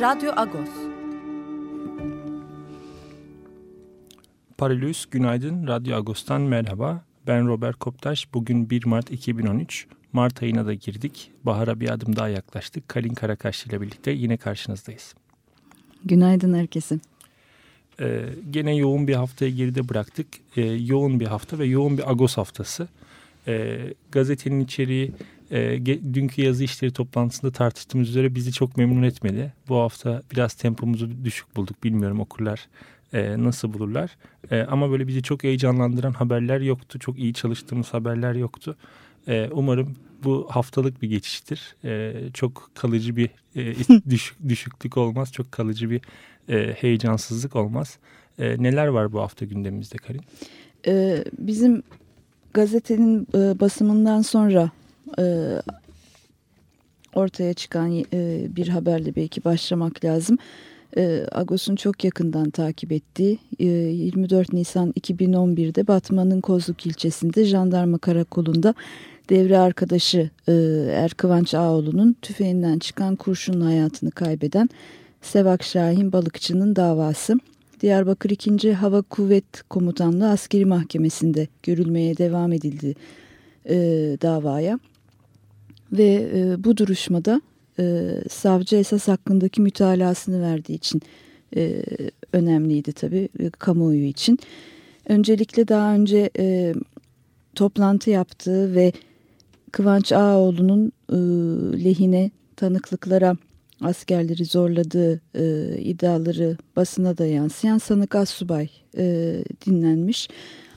Radyo Agos. Paralüs, günaydın. Radyo Agos'tan merhaba. Ben Robert Koptaş. Bugün 1 Mart 2013. Mart ayına da girdik. Bahara bir adım daha yaklaştık. Kalin Karakaşlı ile birlikte yine karşınızdayız. Günaydın herkese. Ee, gene yoğun bir haftayı geride bıraktık. Ee, yoğun bir hafta ve yoğun bir Agos haftası. Ee, gazetenin içeriği e, dünkü yazı işleri toplantısında tartıştığımız üzere bizi çok memnun etmedi. Bu hafta biraz tempomuzu düşük bulduk. Bilmiyorum okurlar e, nasıl bulurlar. E, ama böyle bizi çok heyecanlandıran haberler yoktu. Çok iyi çalıştığımız haberler yoktu. E, umarım bu haftalık bir geçiştir. E, çok kalıcı bir e, düşük, düşüklük olmaz. Çok kalıcı bir e, heyecansızlık olmaz. E, neler var bu hafta gündemimizde Karin? E, bizim gazetenin e, basımından sonra e, ortaya çıkan e, bir haberle belki başlamak lazım. E, Agos'un çok yakından takip ettiği e, 24 Nisan 2011'de Batman'ın Kozluk ilçesinde jandarma karakolunda devre arkadaşı e, Erkıvanç Ağoğlu'nun tüfeğinden çıkan kurşunla hayatını kaybeden Sevak Şahin balıkçının davası Diyarbakır 2. Hava Kuvvet Komutanlığı Askeri Mahkemesi'nde görülmeye devam edildi e, davaya. Ve e, bu duruşmada e, savcı esas hakkındaki mütalasını verdiği için e, önemliydi tabii e, kamuoyu için. Öncelikle daha önce e, toplantı yaptığı ve Kıvanç Ağoğlu'nun e, lehine tanıklıklara askerleri zorladığı e, iddiaları basına da yansıyan sanık Assubay e, dinlenmiş.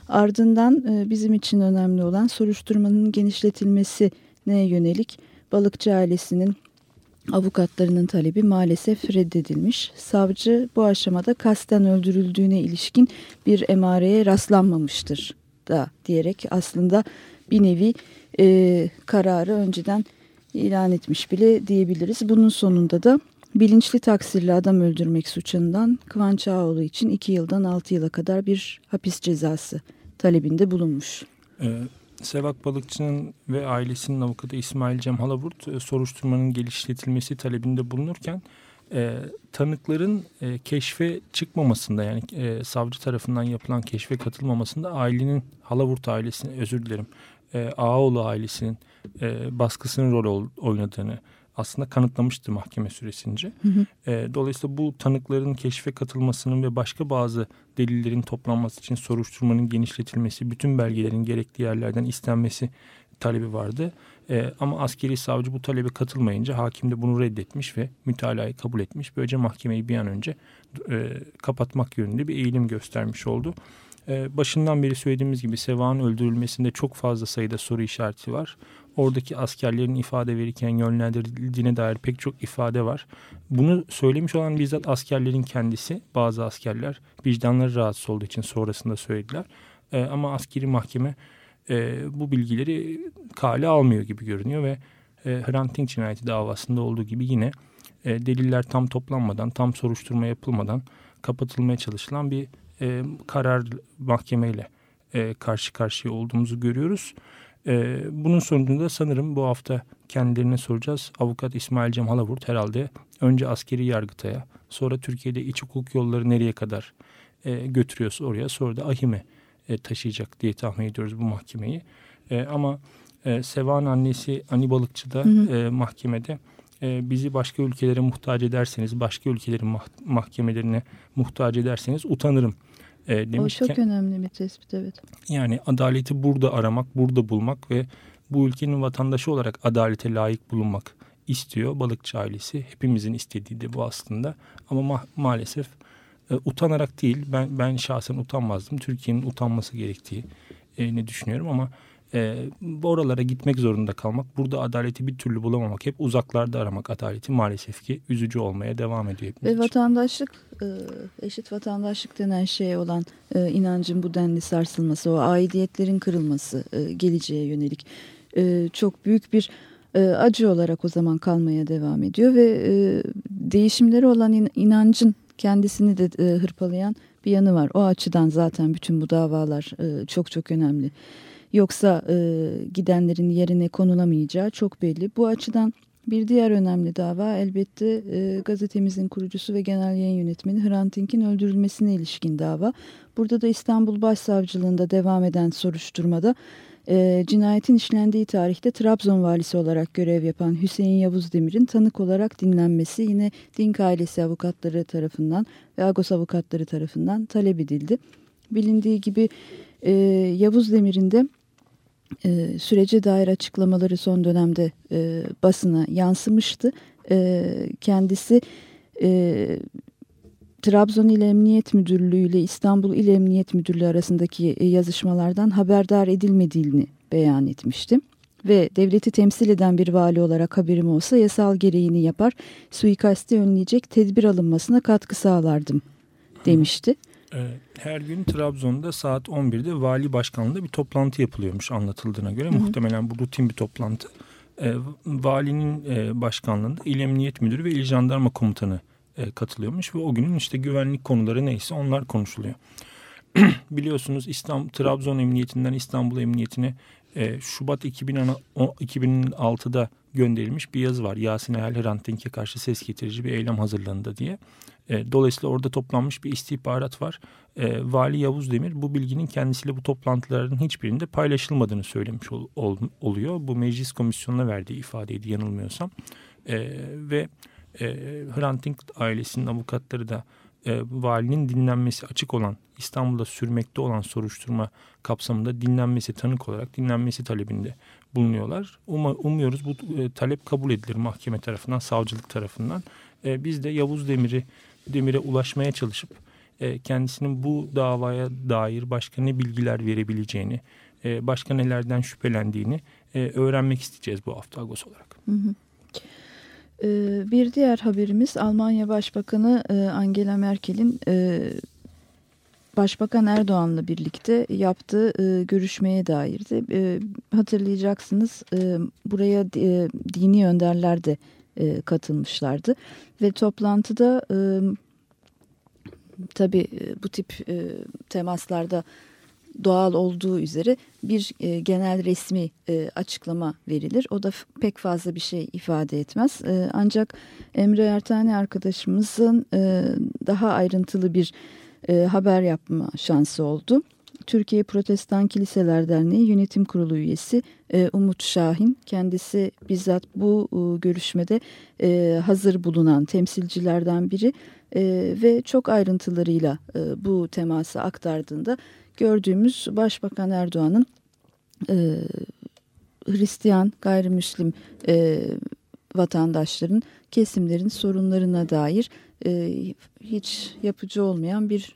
Ardından e, bizim için önemli olan soruşturmanın genişletilmesi ne yönelik balıkçı ailesinin avukatlarının talebi maalesef reddedilmiş. Savcı bu aşamada kasten öldürüldüğüne ilişkin bir emareye rastlanmamıştır da diyerek aslında bir nevi e, kararı önceden ilan etmiş bile diyebiliriz. Bunun sonunda da bilinçli taksirli adam öldürmek suçundan Kıvanç Ağoğlu için 2 yıldan 6 yıla kadar bir hapis cezası talebinde bulunmuş. Ee, Sevak Balıkçı'nın ve ailesinin avukatı İsmail Cem Halavurt e, soruşturmanın geliştirilmesi talebinde bulunurken e, tanıkların e, keşfe çıkmamasında yani e, savcı tarafından yapılan keşfe katılmamasında ailenin Halavurt ailesinin özür dilerim e, Ağaoğlu ailesinin e, baskısının rol oynadığını aslında kanıtlamıştı mahkeme süresince. Hı hı. E, dolayısıyla bu tanıkların keşfe katılmasının ve başka bazı delillerin toplanması için soruşturmanın genişletilmesi, bütün belgelerin gerekli yerlerden istenmesi talebi vardı. E, ama askeri savcı bu talebe katılmayınca hakim de bunu reddetmiş ve mütalayı kabul etmiş. Böylece mahkemeyi bir an önce e, kapatmak yönünde bir eğilim göstermiş oldu. E, başından beri söylediğimiz gibi Seva'nın öldürülmesinde çok fazla sayıda soru işareti var oradaki askerlerin ifade verirken yönlendirildiğine dair pek çok ifade var. Bunu söylemiş olan bizzat askerlerin kendisi. Bazı askerler vicdanları rahatsız olduğu için sonrasında söylediler. E, ama askeri mahkeme e, bu bilgileri kale almıyor gibi görünüyor ve e, Hrant Dink cinayeti davasında olduğu gibi yine e, deliller tam toplanmadan, tam soruşturma yapılmadan kapatılmaya çalışılan bir e, karar mahkemeyle e, karşı karşıya olduğumuzu görüyoruz. E, bunun sonucunda sanırım bu hafta kendilerine soracağız. Avukat İsmail Cem Halavurt herhalde önce askeri yargıtaya sonra Türkiye'de iç hukuk yolları nereye kadar e, götürüyorsa oraya sonra da ahime e, taşıyacak diye tahmin ediyoruz bu mahkemeyi. E, ama e, Sevan annesi Ani Balıkçı da hı hı. E, mahkemede e, bizi başka ülkelere muhtaç ederseniz, başka ülkelerin mah mahkemelerine muhtaç ederseniz utanırım e, demiş. O çok önemli bir tespit evet. Yani adaleti burada aramak, burada bulmak ve bu ülkenin vatandaşı olarak adalete layık bulunmak istiyor balıkçı ailesi. Hepimizin istediği de bu aslında. Ama ma maalesef e, utanarak değil, ben ben şahsen utanmazdım. Türkiye'nin utanması gerektiği e, ne düşünüyorum ama e, oralara gitmek zorunda kalmak, burada adaleti bir türlü bulamamak, hep uzaklarda aramak adaleti maalesef ki üzücü olmaya devam ediyor. Ve vatandaşlık, e, eşit vatandaşlık denen şey olan e, inancın bu denli sarsılması, o aidiyetlerin kırılması e, geleceğe yönelik çok büyük bir acı olarak o zaman kalmaya devam ediyor ve değişimleri olan inancın kendisini de hırpalayan bir yanı var. O açıdan zaten bütün bu davalar çok çok önemli. Yoksa e, gidenlerin yerine konulamayacağı çok belli. Bu açıdan bir diğer önemli dava elbette e, gazetemizin kurucusu ve genel yayın yönetmeni Hrant Dink'in öldürülmesine ilişkin dava. Burada da İstanbul Başsavcılığında devam eden soruşturmada e, cinayetin işlendiği tarihte Trabzon valisi olarak görev yapan Hüseyin Yavuz Demir'in tanık olarak dinlenmesi yine Dink ailesi avukatları tarafından ve Agos avukatları tarafından talep edildi. Bilindiği gibi e, Yavuz Demir'in de e, sürece dair açıklamaları son dönemde e, basına yansımıştı. E, kendisi e, Trabzon İl Emniyet Müdürlüğü ile İstanbul İl Emniyet Müdürlüğü arasındaki e, yazışmalardan haberdar edilmediğini beyan etmişti. Ve devleti temsil eden bir vali olarak haberim olsa yasal gereğini yapar, suikasti önleyecek tedbir alınmasına katkı sağlardım demişti. Her gün Trabzon'da saat 11'de vali başkanlığında bir toplantı yapılıyormuş anlatıldığına göre. Hı hı. Muhtemelen bu rutin bir toplantı. E, valinin e, başkanlığında İl Emniyet Müdürü ve İl Jandarma Komutanı e, katılıyormuş ve o günün işte güvenlik konuları neyse onlar konuşuluyor. Biliyorsunuz İstanbul Trabzon Emniyetinden İstanbul Emniyetine e, Şubat 2006'da gönderilmiş bir yazı var. Yasin Dink'e karşı ses getirici bir eylem hazırlandı diye. E, dolayısıyla orada toplanmış bir istihbarat var. E, Vali Yavuz Demir bu bilginin kendisiyle bu toplantıların hiçbirinde paylaşılmadığını söylemiş ol, ol, oluyor. Bu meclis komisyonuna verdiği ifadeydi yanılmıyorsam. E, ve e, Hrant Dink ailesinin avukatları da e, valinin dinlenmesi açık olan İstanbul'da sürmekte olan soruşturma kapsamında dinlenmesi tanık olarak dinlenmesi talebinde bulunuyorlar. Um, umuyoruz bu e, talep kabul edilir mahkeme tarafından, savcılık tarafından. E, biz de Yavuz Demir'i Demir'e ulaşmaya çalışıp e, kendisinin bu davaya dair başka ne bilgiler verebileceğini, e, başka nelerden şüphelendiğini e, öğrenmek isteyeceğiz bu hafta Agos olarak. Hı hı. Ee, bir diğer haberimiz Almanya Başbakanı e, Angela Merkel'in e, Başbakan Erdoğan'la birlikte yaptığı e, görüşmeye dairdi. Hatırlayacaksınız buraya dini önderler de katılmışlardı. Ve toplantıda tabii bu tip temaslarda doğal olduğu üzere bir e, genel resmi e, açıklama verilir. O da pek fazla bir şey ifade etmez. E, ancak Emre Ertani arkadaşımızın e, daha ayrıntılı bir e, haber yapma şansı oldu. Türkiye Protestan Kiliseler Derneği Yönetim Kurulu üyesi e, Umut Şahin. Kendisi bizzat bu e, görüşmede e, hazır bulunan temsilcilerden biri ve çok ayrıntılarıyla bu teması aktardığında gördüğümüz Başbakan Erdoğan'ın Hristiyan, gayrimüslim e, vatandaşların, kesimlerin sorunlarına dair e, hiç yapıcı olmayan bir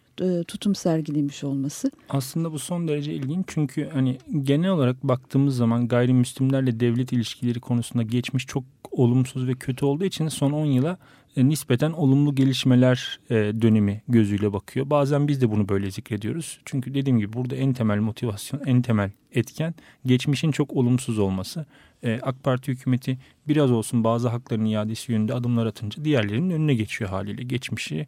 tutum sergilemiş olması. Aslında bu son derece ilginç çünkü hani genel olarak baktığımız zaman gayrimüslimlerle devlet ilişkileri konusunda geçmiş çok olumsuz ve kötü olduğu için son 10 yıla e, nispeten olumlu gelişmeler e, dönemi gözüyle bakıyor. Bazen biz de bunu böyle zikrediyoruz. Çünkü dediğim gibi burada en temel motivasyon, en temel etken geçmişin çok olumsuz olması. E, AK Parti hükümeti biraz olsun bazı hakların iadesi yönünde adımlar atınca diğerlerinin önüne geçiyor haliyle. Geçmişi,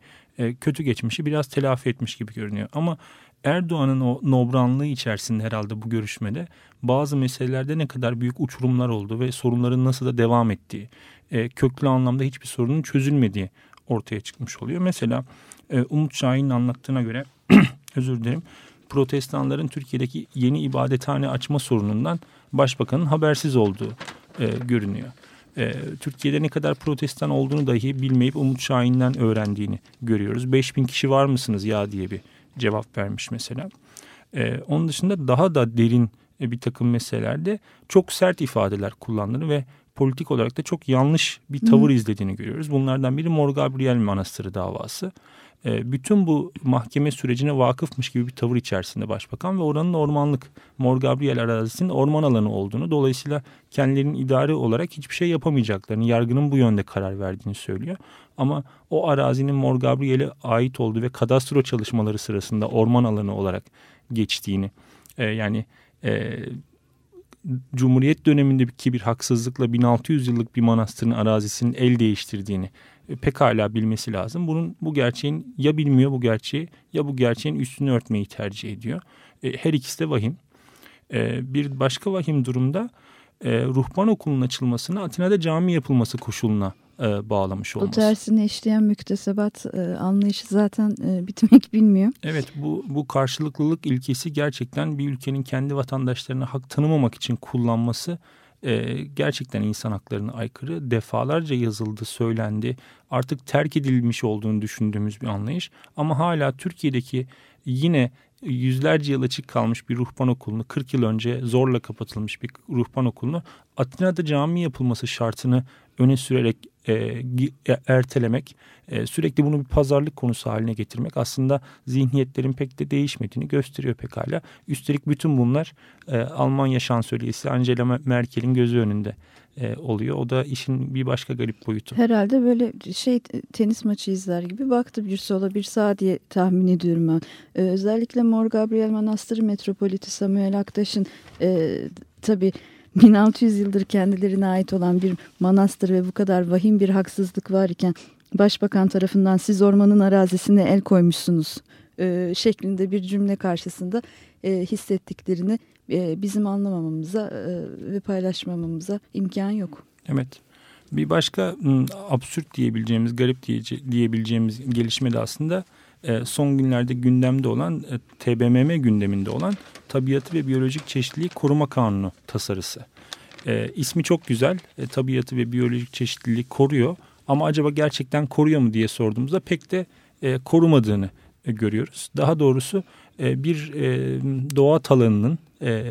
kötü geçmişi biraz telafi etmiş gibi görünüyor. Ama Erdoğan'ın o nobranlığı içerisinde herhalde bu görüşmede bazı meselelerde ne kadar büyük uçurumlar oldu ve sorunların nasıl da devam ettiği, e, köklü anlamda hiçbir sorunun çözülmediği ortaya çıkmış oluyor. Mesela e, Umut Şahin'in anlattığına göre özür dilerim protestanların Türkiye'deki yeni ibadethane açma sorunundan başbakanın habersiz olduğu e, görünüyor. E, Türkiye'de ne kadar protestan olduğunu dahi bilmeyip Umut Şahin'den öğrendiğini görüyoruz. 5000 kişi var mısınız ya diye bir cevap vermiş mesela. E, onun dışında daha da derin e, bir takım meselelerde çok sert ifadeler kullandığını ve politik olarak da çok yanlış bir tavır Hı. izlediğini görüyoruz. Bunlardan biri Mor Gabriel Manastırı davası. E, bütün bu mahkeme sürecine vakıfmış gibi bir tavır içerisinde başbakan ve oranın ormanlık Mor Gabriel arazisinin orman alanı olduğunu dolayısıyla kendilerinin idare olarak hiçbir şey yapamayacaklarını yargının bu yönde karar verdiğini söylüyor. Ama o arazinin Mor Gabriel'e ait olduğu ve kadastro çalışmaları sırasında orman alanı olarak geçtiğini e, yani e, Cumhuriyet dönemindeki bir haksızlıkla 1600 yıllık bir manastırın arazisinin el değiştirdiğini pekala bilmesi lazım. Bunun bu gerçeğin ya bilmiyor bu gerçeği ya bu gerçeğin üstünü örtmeyi tercih ediyor. E, her ikisi de vahim. E, bir başka vahim durumda e, ruhban okulunun açılmasını Atina'da cami yapılması koşuluna e, bağlamış olması. O tersine işleyen müktesebat e, anlayışı zaten e, bitmek bilmiyor. Evet bu, bu karşılıklılık ilkesi gerçekten bir ülkenin kendi vatandaşlarına hak tanımamak için kullanması e, gerçekten insan haklarına aykırı. Defalarca yazıldı, söylendi. Artık terk edilmiş olduğunu düşündüğümüz bir anlayış. Ama hala Türkiye'deki yine yüzlerce yıl açık kalmış bir ruhban okulunu 40 yıl önce zorla kapatılmış bir ruhban okulunu Atina'da cami yapılması şartını öne sürerek e, e, ertelemek, e, sürekli bunu bir pazarlık konusu haline getirmek aslında zihniyetlerin pek de değişmediğini gösteriyor pekala. Üstelik bütün bunlar e, Almanya şansölyesi Angela Merkel'in gözü önünde e, oluyor. O da işin bir başka garip boyutu. Herhalde böyle şey tenis maçı izler gibi baktı bir sola bir sağa diye tahmin ediyorum ben. Ee, özellikle Mor Gabriel Manastırı Metropoliti Samuel Aktaş'ın e, tabii 1600 yıldır kendilerine ait olan bir manastır ve bu kadar vahim bir haksızlık var başbakan tarafından siz ormanın arazisine el koymuşsunuz e, şeklinde bir cümle karşısında e, hissettiklerini e, bizim anlamamamıza e, ve paylaşmamamıza imkan yok. Evet. Bir başka absürt diyebileceğimiz, garip diyebileceğimiz gelişme de aslında e, son günlerde gündemde olan e, TBMM gündeminde olan Tabiatı ve Biyolojik Çeşitliliği Koruma Kanunu tasarısı. E, ismi çok güzel. E, tabiatı ve biyolojik çeşitliliği koruyor. Ama acaba gerçekten koruyor mu diye sorduğumuzda pek de korumadığını görüyoruz. Daha doğrusu bir doğa alanının e,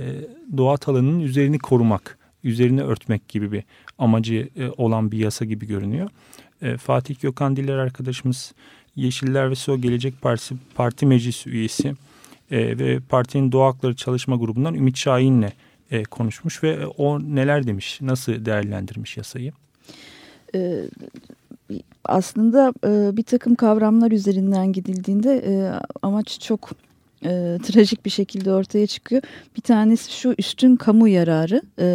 doğa alanının üzerini korumak, üzerini örtmek gibi bir amacı olan bir yasa gibi görünüyor. Fatih Gökhan Diller arkadaşımız Yeşiller ve Sol Gelecek Partisi Parti Meclis üyesi e, ve partinin Doğa Hakları Çalışma Grubu'ndan Ümit Şahin'le e, konuşmuş ve o neler demiş, nasıl değerlendirmiş yasayı? Ee, aslında e, bir takım kavramlar üzerinden gidildiğinde e, amaç çok e, trajik bir şekilde ortaya çıkıyor. Bir tanesi şu üstün kamu yararı e,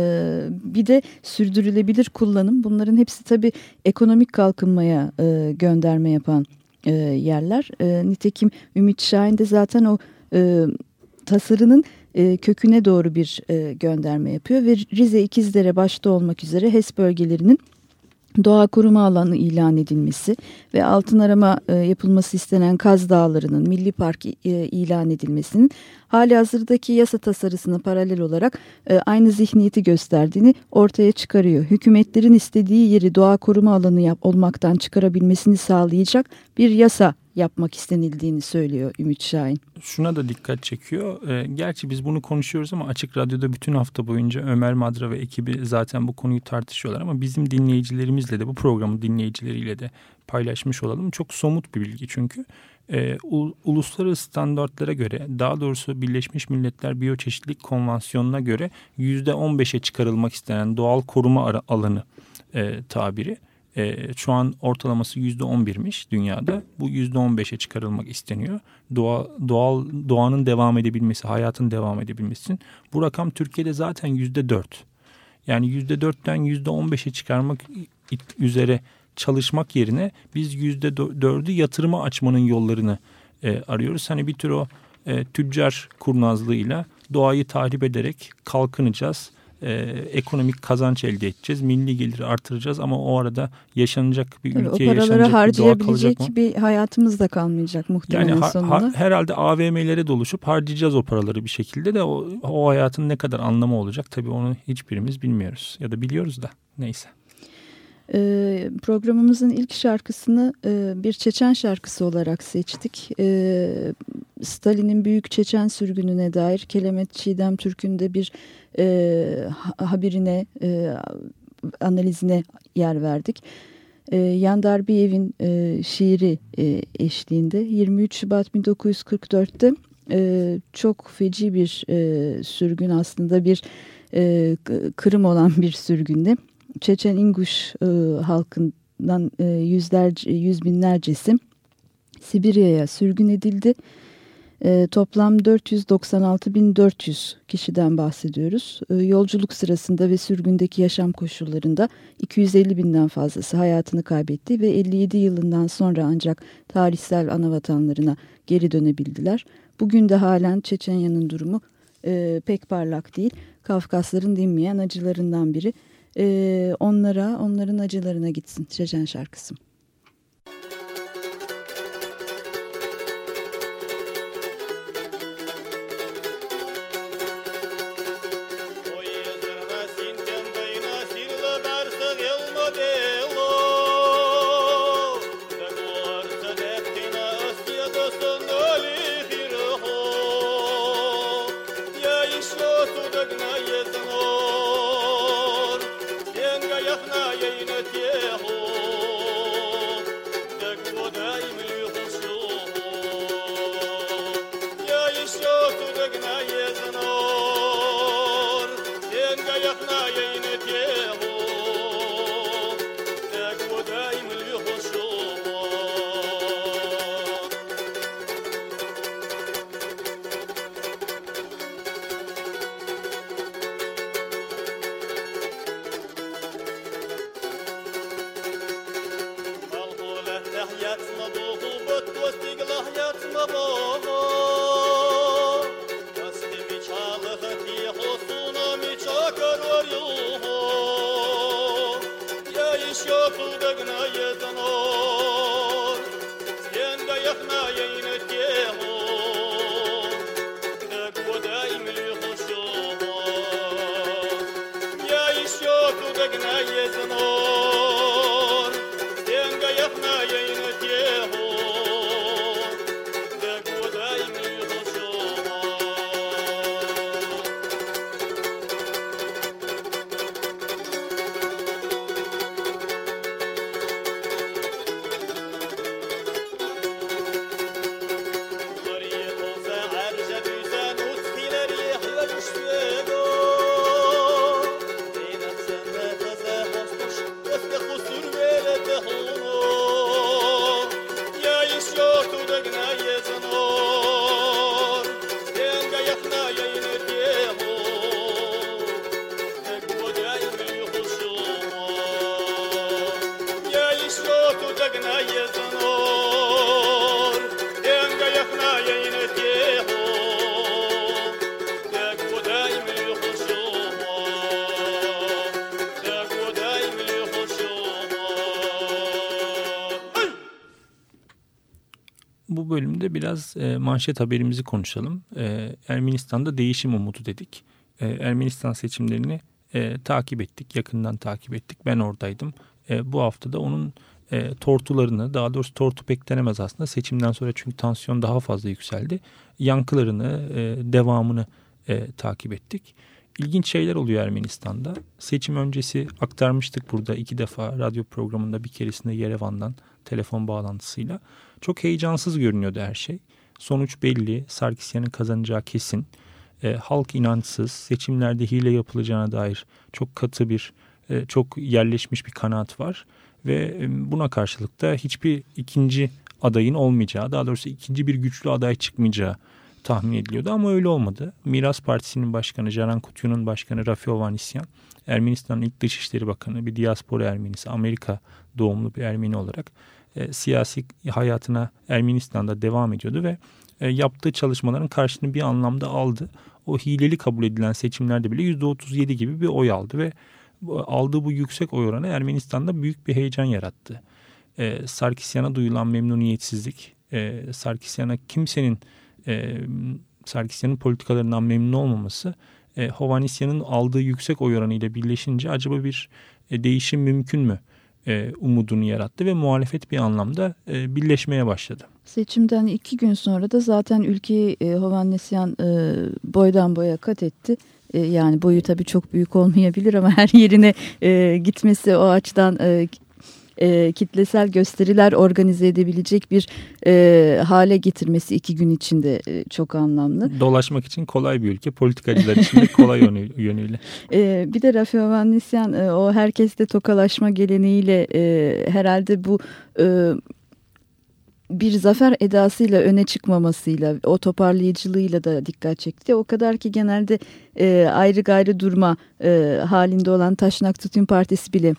bir de sürdürülebilir kullanım. Bunların hepsi tabii ekonomik kalkınmaya e, gönderme yapan e, yerler. E, nitekim Ümit Şahin de zaten o e, tasarının e, köküne doğru bir e, gönderme yapıyor ve Rize İkizdere başta olmak üzere HES bölgelerinin doğa koruma alanı ilan edilmesi ve altın arama e, yapılması istenen Kaz Dağları'nın Milli Park e, ilan edilmesinin hali hazırdaki yasa tasarısına paralel olarak e, aynı zihniyeti gösterdiğini ortaya çıkarıyor. Hükümetlerin istediği yeri doğa koruma alanı yap, olmaktan çıkarabilmesini sağlayacak bir yasa yapmak istenildiğini söylüyor Ümit Şahin. Şuna da dikkat çekiyor. E, gerçi biz bunu konuşuyoruz ama Açık Radyo'da bütün hafta boyunca Ömer Madra ve ekibi zaten bu konuyu tartışıyorlar. Ama bizim dinleyicilerimizle de bu programın dinleyicileriyle de paylaşmış olalım. Çok somut bir bilgi çünkü. E, uluslararası standartlara göre daha doğrusu Birleşmiş Milletler Biyoçeşitlilik Konvansiyonu'na göre %15'e çıkarılmak istenen doğal koruma alanı e, tabiri e, şu an ortalaması yüzde on birmiş dünyada. Bu yüzde on beşe çıkarılmak isteniyor. Doğa, doğal doğanın devam edebilmesi, hayatın devam edebilmesi için. Bu rakam Türkiye'de zaten yüzde dört. Yani yüzde dörtten yüzde on beşe çıkarmak üzere çalışmak yerine biz yüzde dördü yatırıma açmanın yollarını e, arıyoruz. Hani bir tür o e, tüccar kurnazlığıyla doğayı tahrip ederek kalkınacağız e, ekonomik kazanç elde edeceğiz. Milli geliri artıracağız ama o arada yaşanacak bir Tabii ülkeye o paraları harcayabilecek bir, bir hayatımız da kalmayacak muhtemelen yani ha, sonunda. Ha, herhalde AVM'lere doluşup harcayacağız o paraları bir şekilde de o, o hayatın ne kadar anlamı olacak tabii onu hiçbirimiz bilmiyoruz ya da biliyoruz da neyse. Ee, programımızın ilk şarkısını e, bir Çeçen şarkısı olarak seçtik. Ee, Stalin'in Büyük Çeçen sürgününe dair Kelemet Çiğdem Türk'ün de bir e, haberine e, analizine yer verdik. E, Yandar Biyev'in e, şiiri e, eşliğinde 23 Şubat 1944'te e, çok feci bir e, sürgün aslında bir e, kırım olan bir sürgünde Çeçen İnguş e, halkından e, yüzlerce, yüz binlercesi Sibirya'ya sürgün edildi. E, toplam 496.400 kişiden bahsediyoruz. E, yolculuk sırasında ve sürgündeki yaşam koşullarında 250 binden fazlası hayatını kaybetti ve 57 yılından sonra ancak tarihsel anavatanlarına geri dönebildiler. Bugün de halen Çeçenya'nın durumu e, pek parlak değil. Kafkasların dinmeyen acılarından biri. E, onlara, onların acılarına gitsin Çeçen şarkısı. Biraz e, manşet haberimizi konuşalım. E, Ermenistan'da değişim umudu dedik. E, Ermenistan seçimlerini e, takip ettik, yakından takip ettik. Ben oradaydım. E, bu hafta da onun e, tortularını, daha doğrusu tortu pek denemez aslında. Seçimden sonra çünkü tansiyon daha fazla yükseldi. Yankılarını, e, devamını e, takip ettik. İlginç şeyler oluyor Ermenistan'da. Seçim öncesi aktarmıştık burada iki defa radyo programında bir keresinde Yerevan'dan telefon bağlantısıyla. Çok heyecansız görünüyordu her şey. Sonuç belli. Sarkisyan'ın kazanacağı kesin. E, halk inançsız. Seçimlerde hile yapılacağına dair çok katı bir, e, çok yerleşmiş bir kanaat var. Ve e, buna karşılık da hiçbir ikinci adayın olmayacağı, daha doğrusu ikinci bir güçlü aday çıkmayacağı tahmin ediliyordu ama öyle olmadı. Miras Partisi'nin başkanı Canan Kutyu'nun başkanı Rafi Ovanisyan, Ermenistan'ın ilk Dışişleri Bakanı, bir diaspora Ermenisi, Amerika doğumlu bir Ermeni olarak e, siyasi hayatına Ermenistan'da devam ediyordu ve e, yaptığı çalışmaların karşılığını bir anlamda aldı. O hileli kabul edilen seçimlerde bile %37 gibi bir oy aldı ve aldığı bu yüksek oy oranı Ermenistan'da büyük bir heyecan yarattı. E, Sarkisyan'a duyulan memnuniyetsizlik, e, Sarkisyan'a kimsenin e, Sarkisyan'ın politikalarından memnun olmaması e, Hovanesyan'ın aldığı yüksek oy oranı ile birleşince acaba bir e, değişim mümkün mü e, umudunu yarattı ve muhalefet bir anlamda e, birleşmeye başladı. Seçimden iki gün sonra da zaten ülkeyi e, Hovannesyan e, boydan boya kat etti. E, yani boyu tabii çok büyük olmayabilir ama her yerine e, gitmesi o açıdan e, e, kitlesel gösteriler organize edebilecek bir e, hale getirmesi iki gün içinde e, çok anlamlı. Dolaşmak için kolay bir ülke, politikacılar için de kolay yönüyle. E, bir de Rafi Ovannisyan e, o herkeste tokalaşma geleneğiyle e, herhalde bu... E, bir zafer edasıyla öne çıkmamasıyla o toparlayıcılığıyla da dikkat çekti. O kadar ki genelde e, ayrı gayrı durma e, halinde olan Taşnak Tütün Partisi bile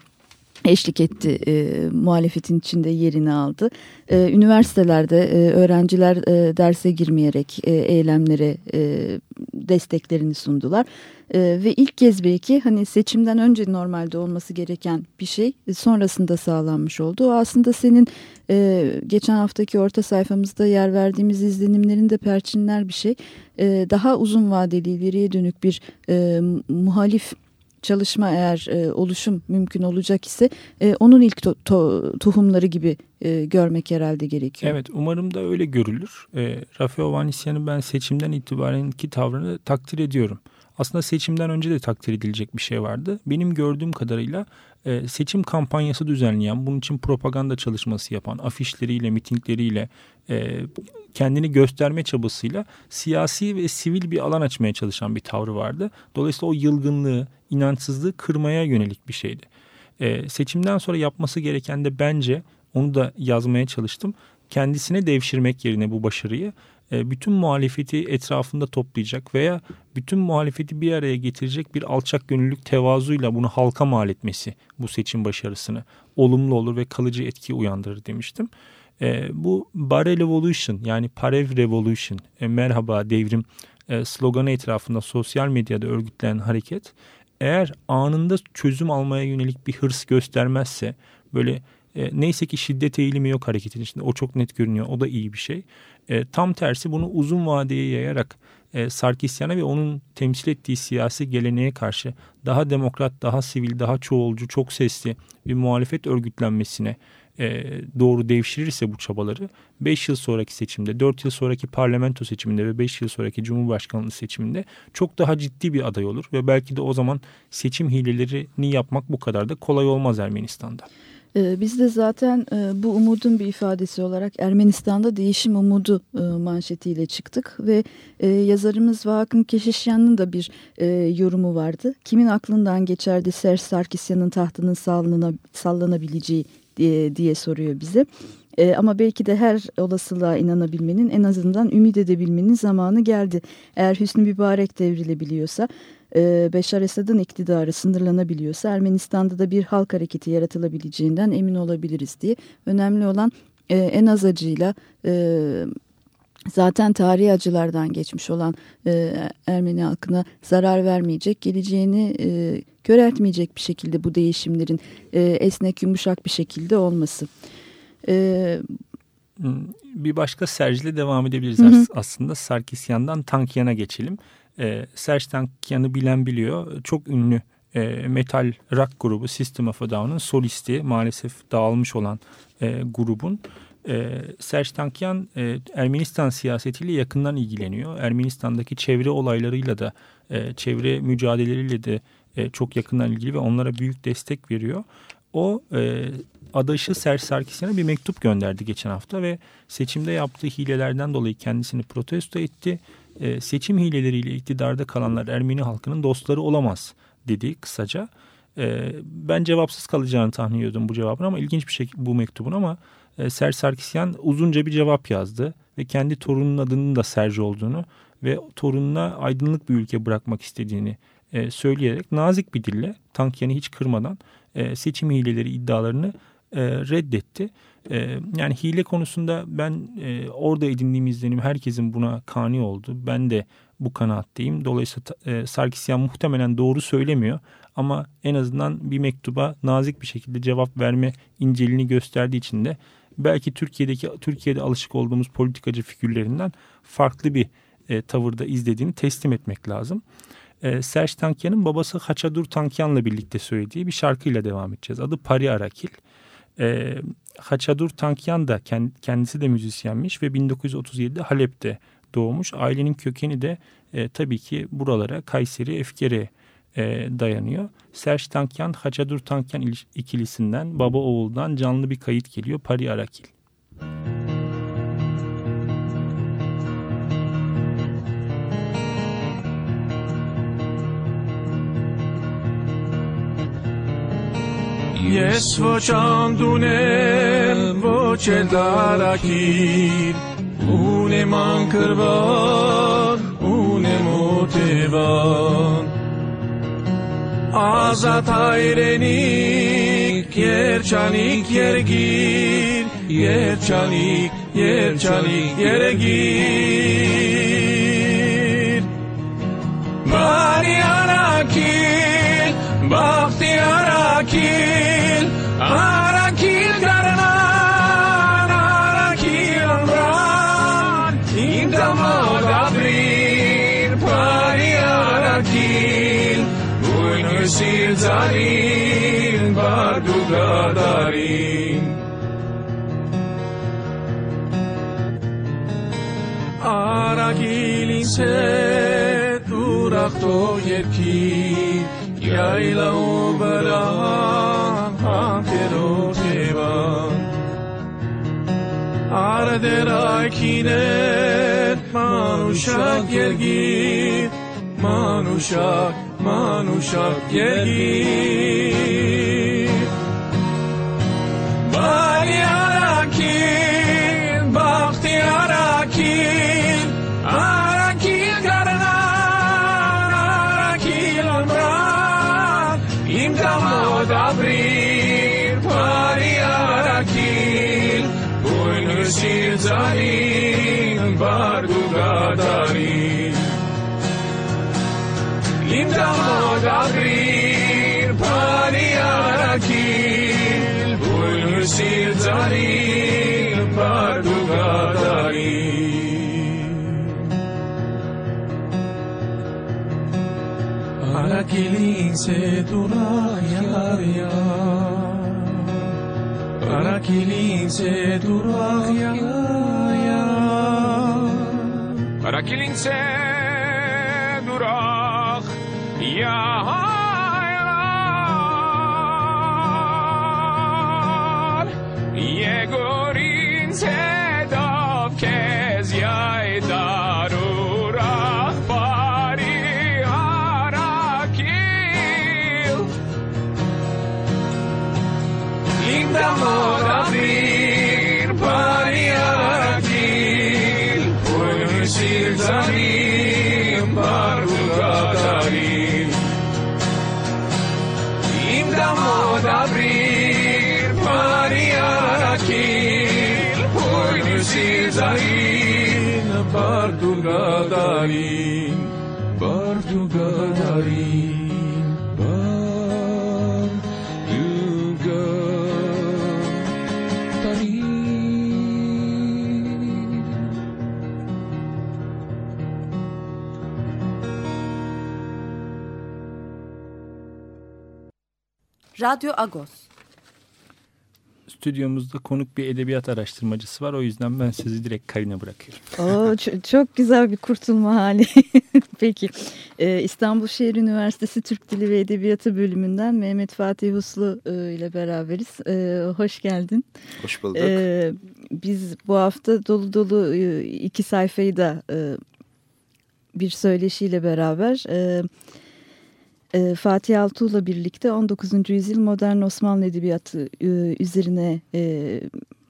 eşlik etti e, muhalefetin içinde yerini aldı. E, üniversitelerde e, öğrenciler e, derse girmeyerek e, eylemlere e, desteklerini sundular. E, ve ilk kez belki hani seçimden önce normalde olması gereken bir şey e, sonrasında sağlanmış oldu. O aslında senin e, geçen haftaki orta sayfamızda yer verdiğimiz izlenimlerin de perçinler bir şey. E, daha uzun vadeli ileriye dönük bir e, muhalif çalışma eğer e, oluşum mümkün olacak ise e, onun ilk to, to, tohumları gibi e, görmek herhalde gerekiyor. Evet umarım da öyle görülür. E, Rafi Ovanisyan'ın ben seçimden itibarenki tavrını takdir ediyorum. Aslında seçimden önce de takdir edilecek bir şey vardı. Benim gördüğüm kadarıyla e, seçim kampanyası düzenleyen, bunun için propaganda çalışması yapan, afişleriyle, mitingleriyle, e, kendini gösterme çabasıyla siyasi ve sivil bir alan açmaya çalışan bir tavrı vardı. Dolayısıyla o yılgınlığı, inançsızlığı kırmaya yönelik bir şeydi. E, seçimden sonra yapması gereken de bence onu da yazmaya çalıştım. Kendisine devşirmek yerine bu başarıyı bütün muhalefeti etrafında toplayacak veya bütün muhalefeti bir araya getirecek bir alçak gönüllülük tevazuyla bunu halka mal etmesi bu seçim başarısını olumlu olur ve kalıcı etki uyandırır demiştim. E, bu Bare Revolution yani Parev Revolution e, merhaba devrim e, sloganı etrafında sosyal medyada örgütlenen hareket eğer anında çözüm almaya yönelik bir hırs göstermezse böyle e, neyse ki şiddet eğilimi yok hareketin içinde. O çok net görünüyor. O da iyi bir şey. E, tam tersi bunu uzun vadeye yayarak e, Sarkisyan'a ve onun temsil ettiği siyasi geleneğe karşı daha demokrat, daha sivil, daha çoğulcu, çok sesli bir muhalefet örgütlenmesine e, doğru devşirirse bu çabaları 5 yıl sonraki seçimde, 4 yıl sonraki parlamento seçiminde ve 5 yıl sonraki cumhurbaşkanlığı seçiminde çok daha ciddi bir aday olur ve belki de o zaman seçim hilelerini yapmak bu kadar da kolay olmaz Ermenistan'da. Ee, biz de zaten e, bu umudun bir ifadesi olarak Ermenistan'da değişim umudu e, manşetiyle çıktık ve e, yazarımız Vakın Keşişyan'ın da bir yorumu vardı. Kimin aklından geçerdi Serj Sarkisyan'ın tahtının sallana, sallanabileceği diye, soruyor bize. ama belki de her olasılığa inanabilmenin en azından ümit edebilmenin zamanı geldi. Eğer Hüsnü Mübarek devrilebiliyorsa e, Beşar Esad'ın iktidarı sınırlanabiliyorsa Ermenistan'da da bir halk hareketi yaratılabileceğinden emin olabiliriz diye. Önemli olan e, en az acıyla e, zaten tarihi acılardan geçmiş olan e, Ermeni halkına zarar vermeyecek, geleceğini e, köreltmeyecek bir şekilde bu değişimlerin e, esnek yumuşak bir şekilde olması. E, bir başka Serj'le devam edebiliriz hı hı. aslında. Sarkisyan'dan Tankyan'a geçelim. E, Serge Tankian'ı bilen biliyor. Çok ünlü e, metal rock grubu System of a Down'ın solisti maalesef dağılmış olan e, grubun. E, Serge Tankian e, Ermenistan siyasetiyle yakından ilgileniyor. Ermenistan'daki çevre olaylarıyla da e, çevre mücadeleleriyle de e, çok yakından ilgili ve onlara büyük destek veriyor. O e, adaşı Serge Sarkisyan'a bir mektup gönderdi geçen hafta ve seçimde yaptığı hilelerden dolayı kendisini protesto etti e, seçim hileleriyle iktidarda kalanlar Ermeni halkının dostları olamaz dedi kısaca. E, ben cevapsız kalacağını tahmin ediyordum bu cevabın ama ilginç bir şey bu mektubun ama e, Serge Sarkisyan uzunca bir cevap yazdı ve kendi torunun adının da Serge olduğunu ve torununa aydınlık bir ülke bırakmak istediğini e, söyleyerek nazik bir dille Tankyan'ı hiç kırmadan seçim hileleri iddialarını e, reddetti. E, yani hile konusunda ben e, orada edindiğim izlenim herkesin buna kani oldu. Ben de bu kanaatteyim. Dolayısıyla Sarkisyan muhtemelen doğru söylemiyor ama en azından bir mektuba nazik bir şekilde cevap verme inceliğini gösterdiği için de belki Türkiye'deki Türkiye'de alışık olduğumuz politikacı figürlerinden farklı bir e, tavırda izlediğini teslim etmek lazım. E, Serj Tankyan'ın babası Haçadur Tankyan'la birlikte söylediği bir şarkıyla devam edeceğiz. Adı Pari Arakil. E, Haçadur Tankyan da kendisi de müzisyenmiş ve 1937'de Halep'te doğmuş. Ailenin kökeni de e, tabii ki buralara Kayseri, Efkere e, dayanıyor. Serj Tankyan, Haçadur Tankyan ikilisinden baba oğuldan canlı bir kayıt geliyor. Pari Arakil. Ես ոչ անդունել, ոչ էլ դարակիր, ունեմ անկրվան, ունեմ ոտևան, ազատ հայրենիք, երջանիք երգիր, երջանիք, երջանիք երգիր, բարի անաքիր, Μπαχτή Αρακίλ, Αρακίλ Καρνάν, Αρακίλ Αμπράν, Ήντα Μόδα Βρίλ, Πάρι Αρακίλ, Ουνιου Σιλτζαρίν, Παρτου Καταρίν. Αρακίλ είσαι, Τουραχτό Γερκίλ, yayla ubaran hamtero sheban arder akinet manuşak yergir manuşak manuşak yergir نداری این دمادا غیر پانی ارکیل بول مسیر زریل بردو گاداری Araquilín se dura yaria Araquilín se dura yaria bardugadarin Bardugadarin Bardugadarin Radyo Agos. Stüdyomuzda konuk bir edebiyat araştırmacısı var. O yüzden ben sizi direkt kayına bırakıyorum. Oo, çok güzel bir kurtulma hali. Peki. Ee, İstanbul Şehir Üniversitesi Türk Dili ve Edebiyatı bölümünden Mehmet Fatih Uslu e, ile beraberiz. Ee, hoş geldin. Hoş bulduk. Biz bu hafta dolu dolu e, iki sayfayı da e, bir söyleşiyle beraber e, e, Fatih Altuğ'la birlikte 19. yüzyıl modern Osmanlı Edebiyatı e, üzerine e,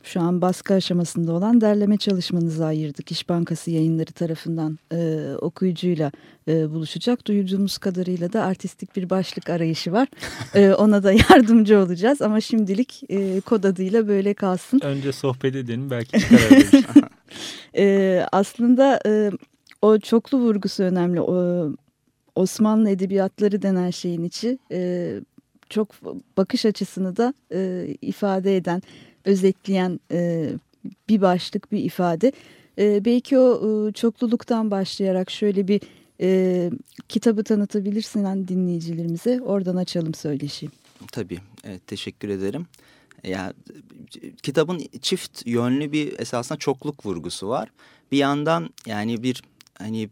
şu an baskı aşamasında olan derleme çalışmanızı ayırdık. İş Bankası yayınları tarafından e, okuyucuyla e, buluşacak. Duyduğumuz kadarıyla da artistik bir başlık arayışı var. E, ona da yardımcı olacağız ama şimdilik e, kod adıyla böyle kalsın. Önce sohbet edelim belki çıkar. E, aslında e, o çoklu vurgusu önemli. O, Osmanlı edebiyatları denen şeyin içi e, çok bakış açısını da e, ifade eden, özetleyen e, bir başlık, bir ifade. E, belki o e, çokluluktan başlayarak şöyle bir e, kitabı tanıtabilirsin dinleyicilerimize. Oradan açalım söyleşi. Tabii, evet, teşekkür ederim. Yani kitabın çift yönlü bir esasında çokluk vurgusu var. Bir yandan yani bir hani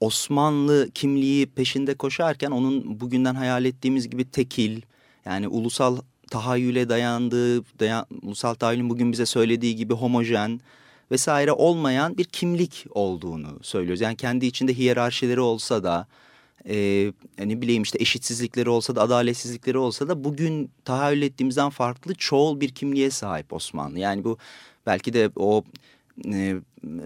Osmanlı kimliği peşinde koşarken onun bugünden hayal ettiğimiz gibi tekil yani ulusal tahayyüle dayandığı, dayan, ulusal tahayyülün bugün bize söylediği gibi homojen vesaire olmayan bir kimlik olduğunu söylüyoruz. Yani kendi içinde hiyerarşileri olsa da e, ne bileyim işte eşitsizlikleri olsa da adaletsizlikleri olsa da bugün tahayyül ettiğimizden farklı çoğul bir kimliğe sahip Osmanlı. Yani bu belki de o e,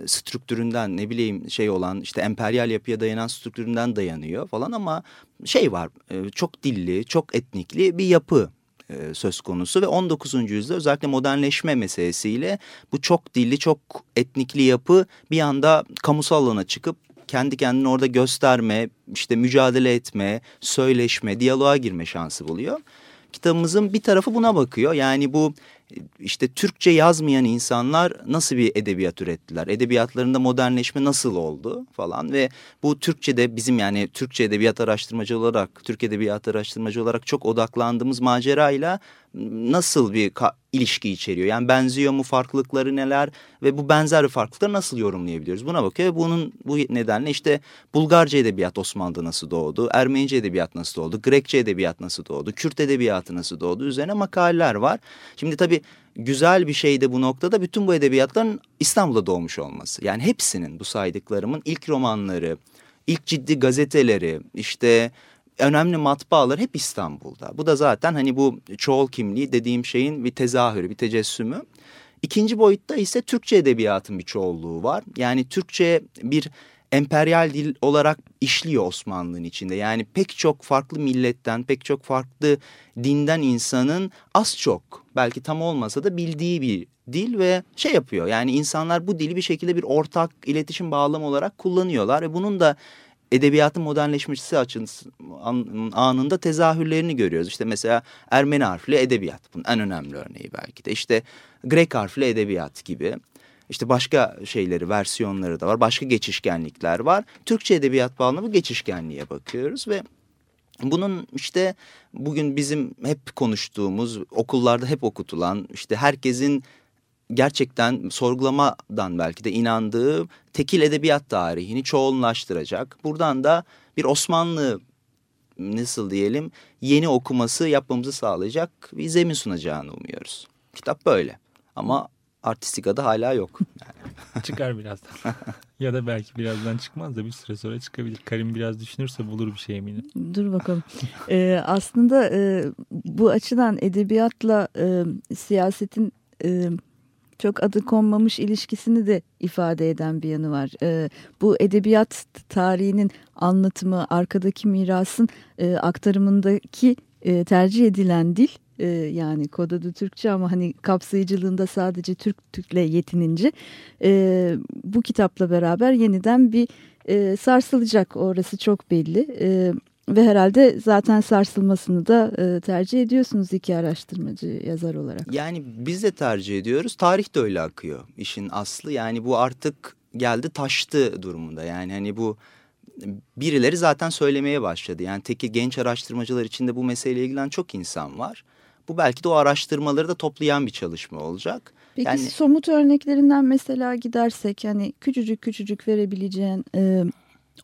strüktüründen ne bileyim şey olan işte emperyal yapıya dayanan strüktüründen dayanıyor falan ama şey var e, çok dilli çok etnikli bir yapı e, söz konusu ve 19. yüzyılda özellikle modernleşme meselesiyle bu çok dilli çok etnikli yapı bir anda kamusal alana çıkıp kendi kendini orada gösterme, işte mücadele etme, söyleşme, diyaloğa girme şansı buluyor. Kitabımızın bir tarafı buna bakıyor. Yani bu işte Türkçe yazmayan insanlar nasıl bir edebiyat ürettiler? Edebiyatlarında modernleşme nasıl oldu falan ve bu Türkçe'de bizim yani Türkçe edebiyat araştırmacı olarak, Türk edebiyat araştırmacı olarak çok odaklandığımız macerayla nasıl bir ilişki içeriyor? Yani benziyor mu farklılıkları neler ve bu benzer farklılıkları nasıl yorumlayabiliyoruz? Buna bakıyor ve bunun bu nedenle işte Bulgarca edebiyat Osmanlı'da nasıl doğdu? Ermenice edebiyat nasıl doğdu? Grekçe edebiyat nasıl doğdu? Kürt edebiyatı nasıl doğdu? Üzerine makaleler var. Şimdi tabii güzel bir şey de bu noktada bütün bu edebiyatların İstanbul'da doğmuş olması. Yani hepsinin bu saydıklarımın ilk romanları, ilk ciddi gazeteleri, işte önemli matbaalar hep İstanbul'da. Bu da zaten hani bu çoğul kimliği dediğim şeyin bir tezahürü, bir tecessümü. İkinci boyutta ise Türkçe edebiyatın bir çoğulluğu var. Yani Türkçe bir emperyal dil olarak işliyor Osmanlı'nın içinde. Yani pek çok farklı milletten, pek çok farklı dinden insanın az çok belki tam olmasa da bildiği bir dil ve şey yapıyor. Yani insanlar bu dili bir şekilde bir ortak iletişim bağlamı olarak kullanıyorlar ve bunun da edebiyatın modernleşmesi açısı anında tezahürlerini görüyoruz. İşte mesela Ermeni harfli edebiyat bunun en önemli örneği belki de. İşte Grek harfli edebiyat gibi. İşte başka şeyleri, versiyonları da var. Başka geçişkenlikler var. Türkçe edebiyat bağlamı geçişkenliğe bakıyoruz ve bunun işte bugün bizim hep konuştuğumuz, okullarda hep okutulan, işte herkesin gerçekten sorgulamadan belki de inandığı tekil edebiyat tarihini çoğunlaştıracak. Buradan da bir Osmanlı nasıl diyelim yeni okuması yapmamızı sağlayacak bir zemin sunacağını umuyoruz. Kitap böyle ama artistikada hala yok. Yani. Çıkar birazdan. ya da belki birazdan çıkmaz da bir süre sonra çıkabilir. Karim biraz düşünürse bulur bir şey eminim. Dur bakalım. ee, aslında e, bu açıdan edebiyatla e, siyasetin e, çok adı konmamış ilişkisini de ifade eden bir yanı var. E, bu edebiyat tarihinin anlatımı, arkadaki mirasın e, aktarımındaki e, tercih edilen dil e, yani kod adı Türkçe ama hani kapsayıcılığında sadece Türk Türk'le yetinince e, bu kitapla beraber yeniden bir e, sarsılacak orası çok belli. E, ve herhalde zaten sarsılmasını da e, tercih ediyorsunuz iki araştırmacı yazar olarak. Yani biz de tercih ediyoruz. Tarih de öyle akıyor işin aslı. Yani bu artık geldi taştı durumunda. Yani hani bu birileri zaten söylemeye başladı. Yani teki genç araştırmacılar içinde bu meseleyle ilgilenen çok insan var. Bu belki de o araştırmaları da toplayan bir çalışma olacak. Peki yani, somut örneklerinden mesela gidersek hani küçücük küçücük verebileceğin e,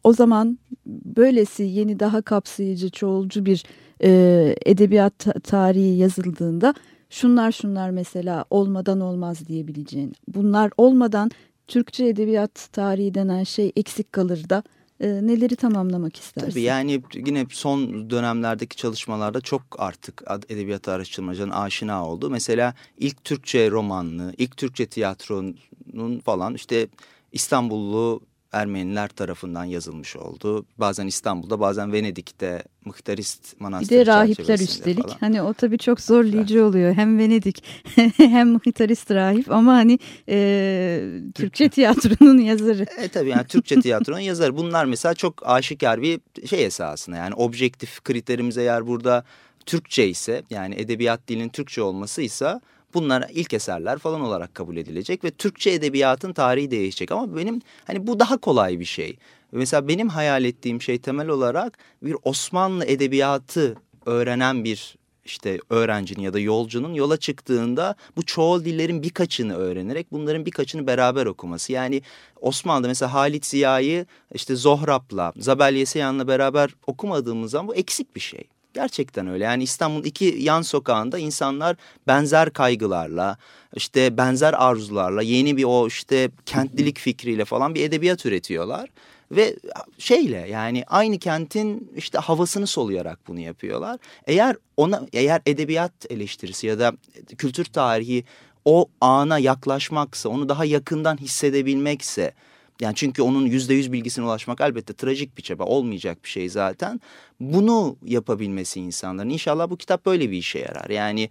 o zaman böylesi yeni daha kapsayıcı çoğulcu bir e, edebiyat tarihi yazıldığında şunlar şunlar mesela olmadan olmaz diyebileceğin bunlar olmadan Türkçe edebiyat tarihi denen şey eksik kalır da e, neleri tamamlamak istersin? Tabii yani yine son dönemlerdeki çalışmalarda çok artık edebiyat araştırmacının aşina oldu. Mesela ilk Türkçe romanlı, ilk Türkçe tiyatronun falan işte İstanbullu Ermeniler tarafından yazılmış oldu. Bazen İstanbul'da bazen Venedik'te Mıhtarist Manastırı Bir de rahipler üstelik. Falan. Hani o tabii çok zorlayıcı evet. oluyor. Hem Venedik hem Mıhtarist rahip ama hani e, Türkçe tiyatronun yazarı. E tabii yani Türkçe tiyatronun yazarı. Bunlar mesela çok aşikar bir şey esasında. Yani objektif kriterimiz eğer burada Türkçe ise yani edebiyat dilinin Türkçe olması ise bunlar ilk eserler falan olarak kabul edilecek ve Türkçe edebiyatın tarihi değişecek. Ama benim hani bu daha kolay bir şey. Mesela benim hayal ettiğim şey temel olarak bir Osmanlı edebiyatı öğrenen bir işte öğrencinin ya da yolcunun yola çıktığında bu çoğul dillerin birkaçını öğrenerek bunların birkaçını beraber okuması. Yani Osmanlı'da mesela Halit Ziya'yı işte Zohrab'la, Zabel Yeseyan'la beraber okumadığımız zaman bu eksik bir şey. Gerçekten öyle. Yani İstanbul'un iki yan sokağında insanlar benzer kaygılarla, işte benzer arzularla, yeni bir o işte kentlilik fikriyle falan bir edebiyat üretiyorlar. Ve şeyle yani aynı kentin işte havasını soluyarak bunu yapıyorlar. Eğer ona eğer edebiyat eleştirisi ya da kültür tarihi o ana yaklaşmaksa, onu daha yakından hissedebilmekse yani çünkü onun yüzde yüz bilgisine ulaşmak elbette trajik bir çaba olmayacak bir şey zaten. Bunu yapabilmesi insanların inşallah bu kitap böyle bir işe yarar. Yani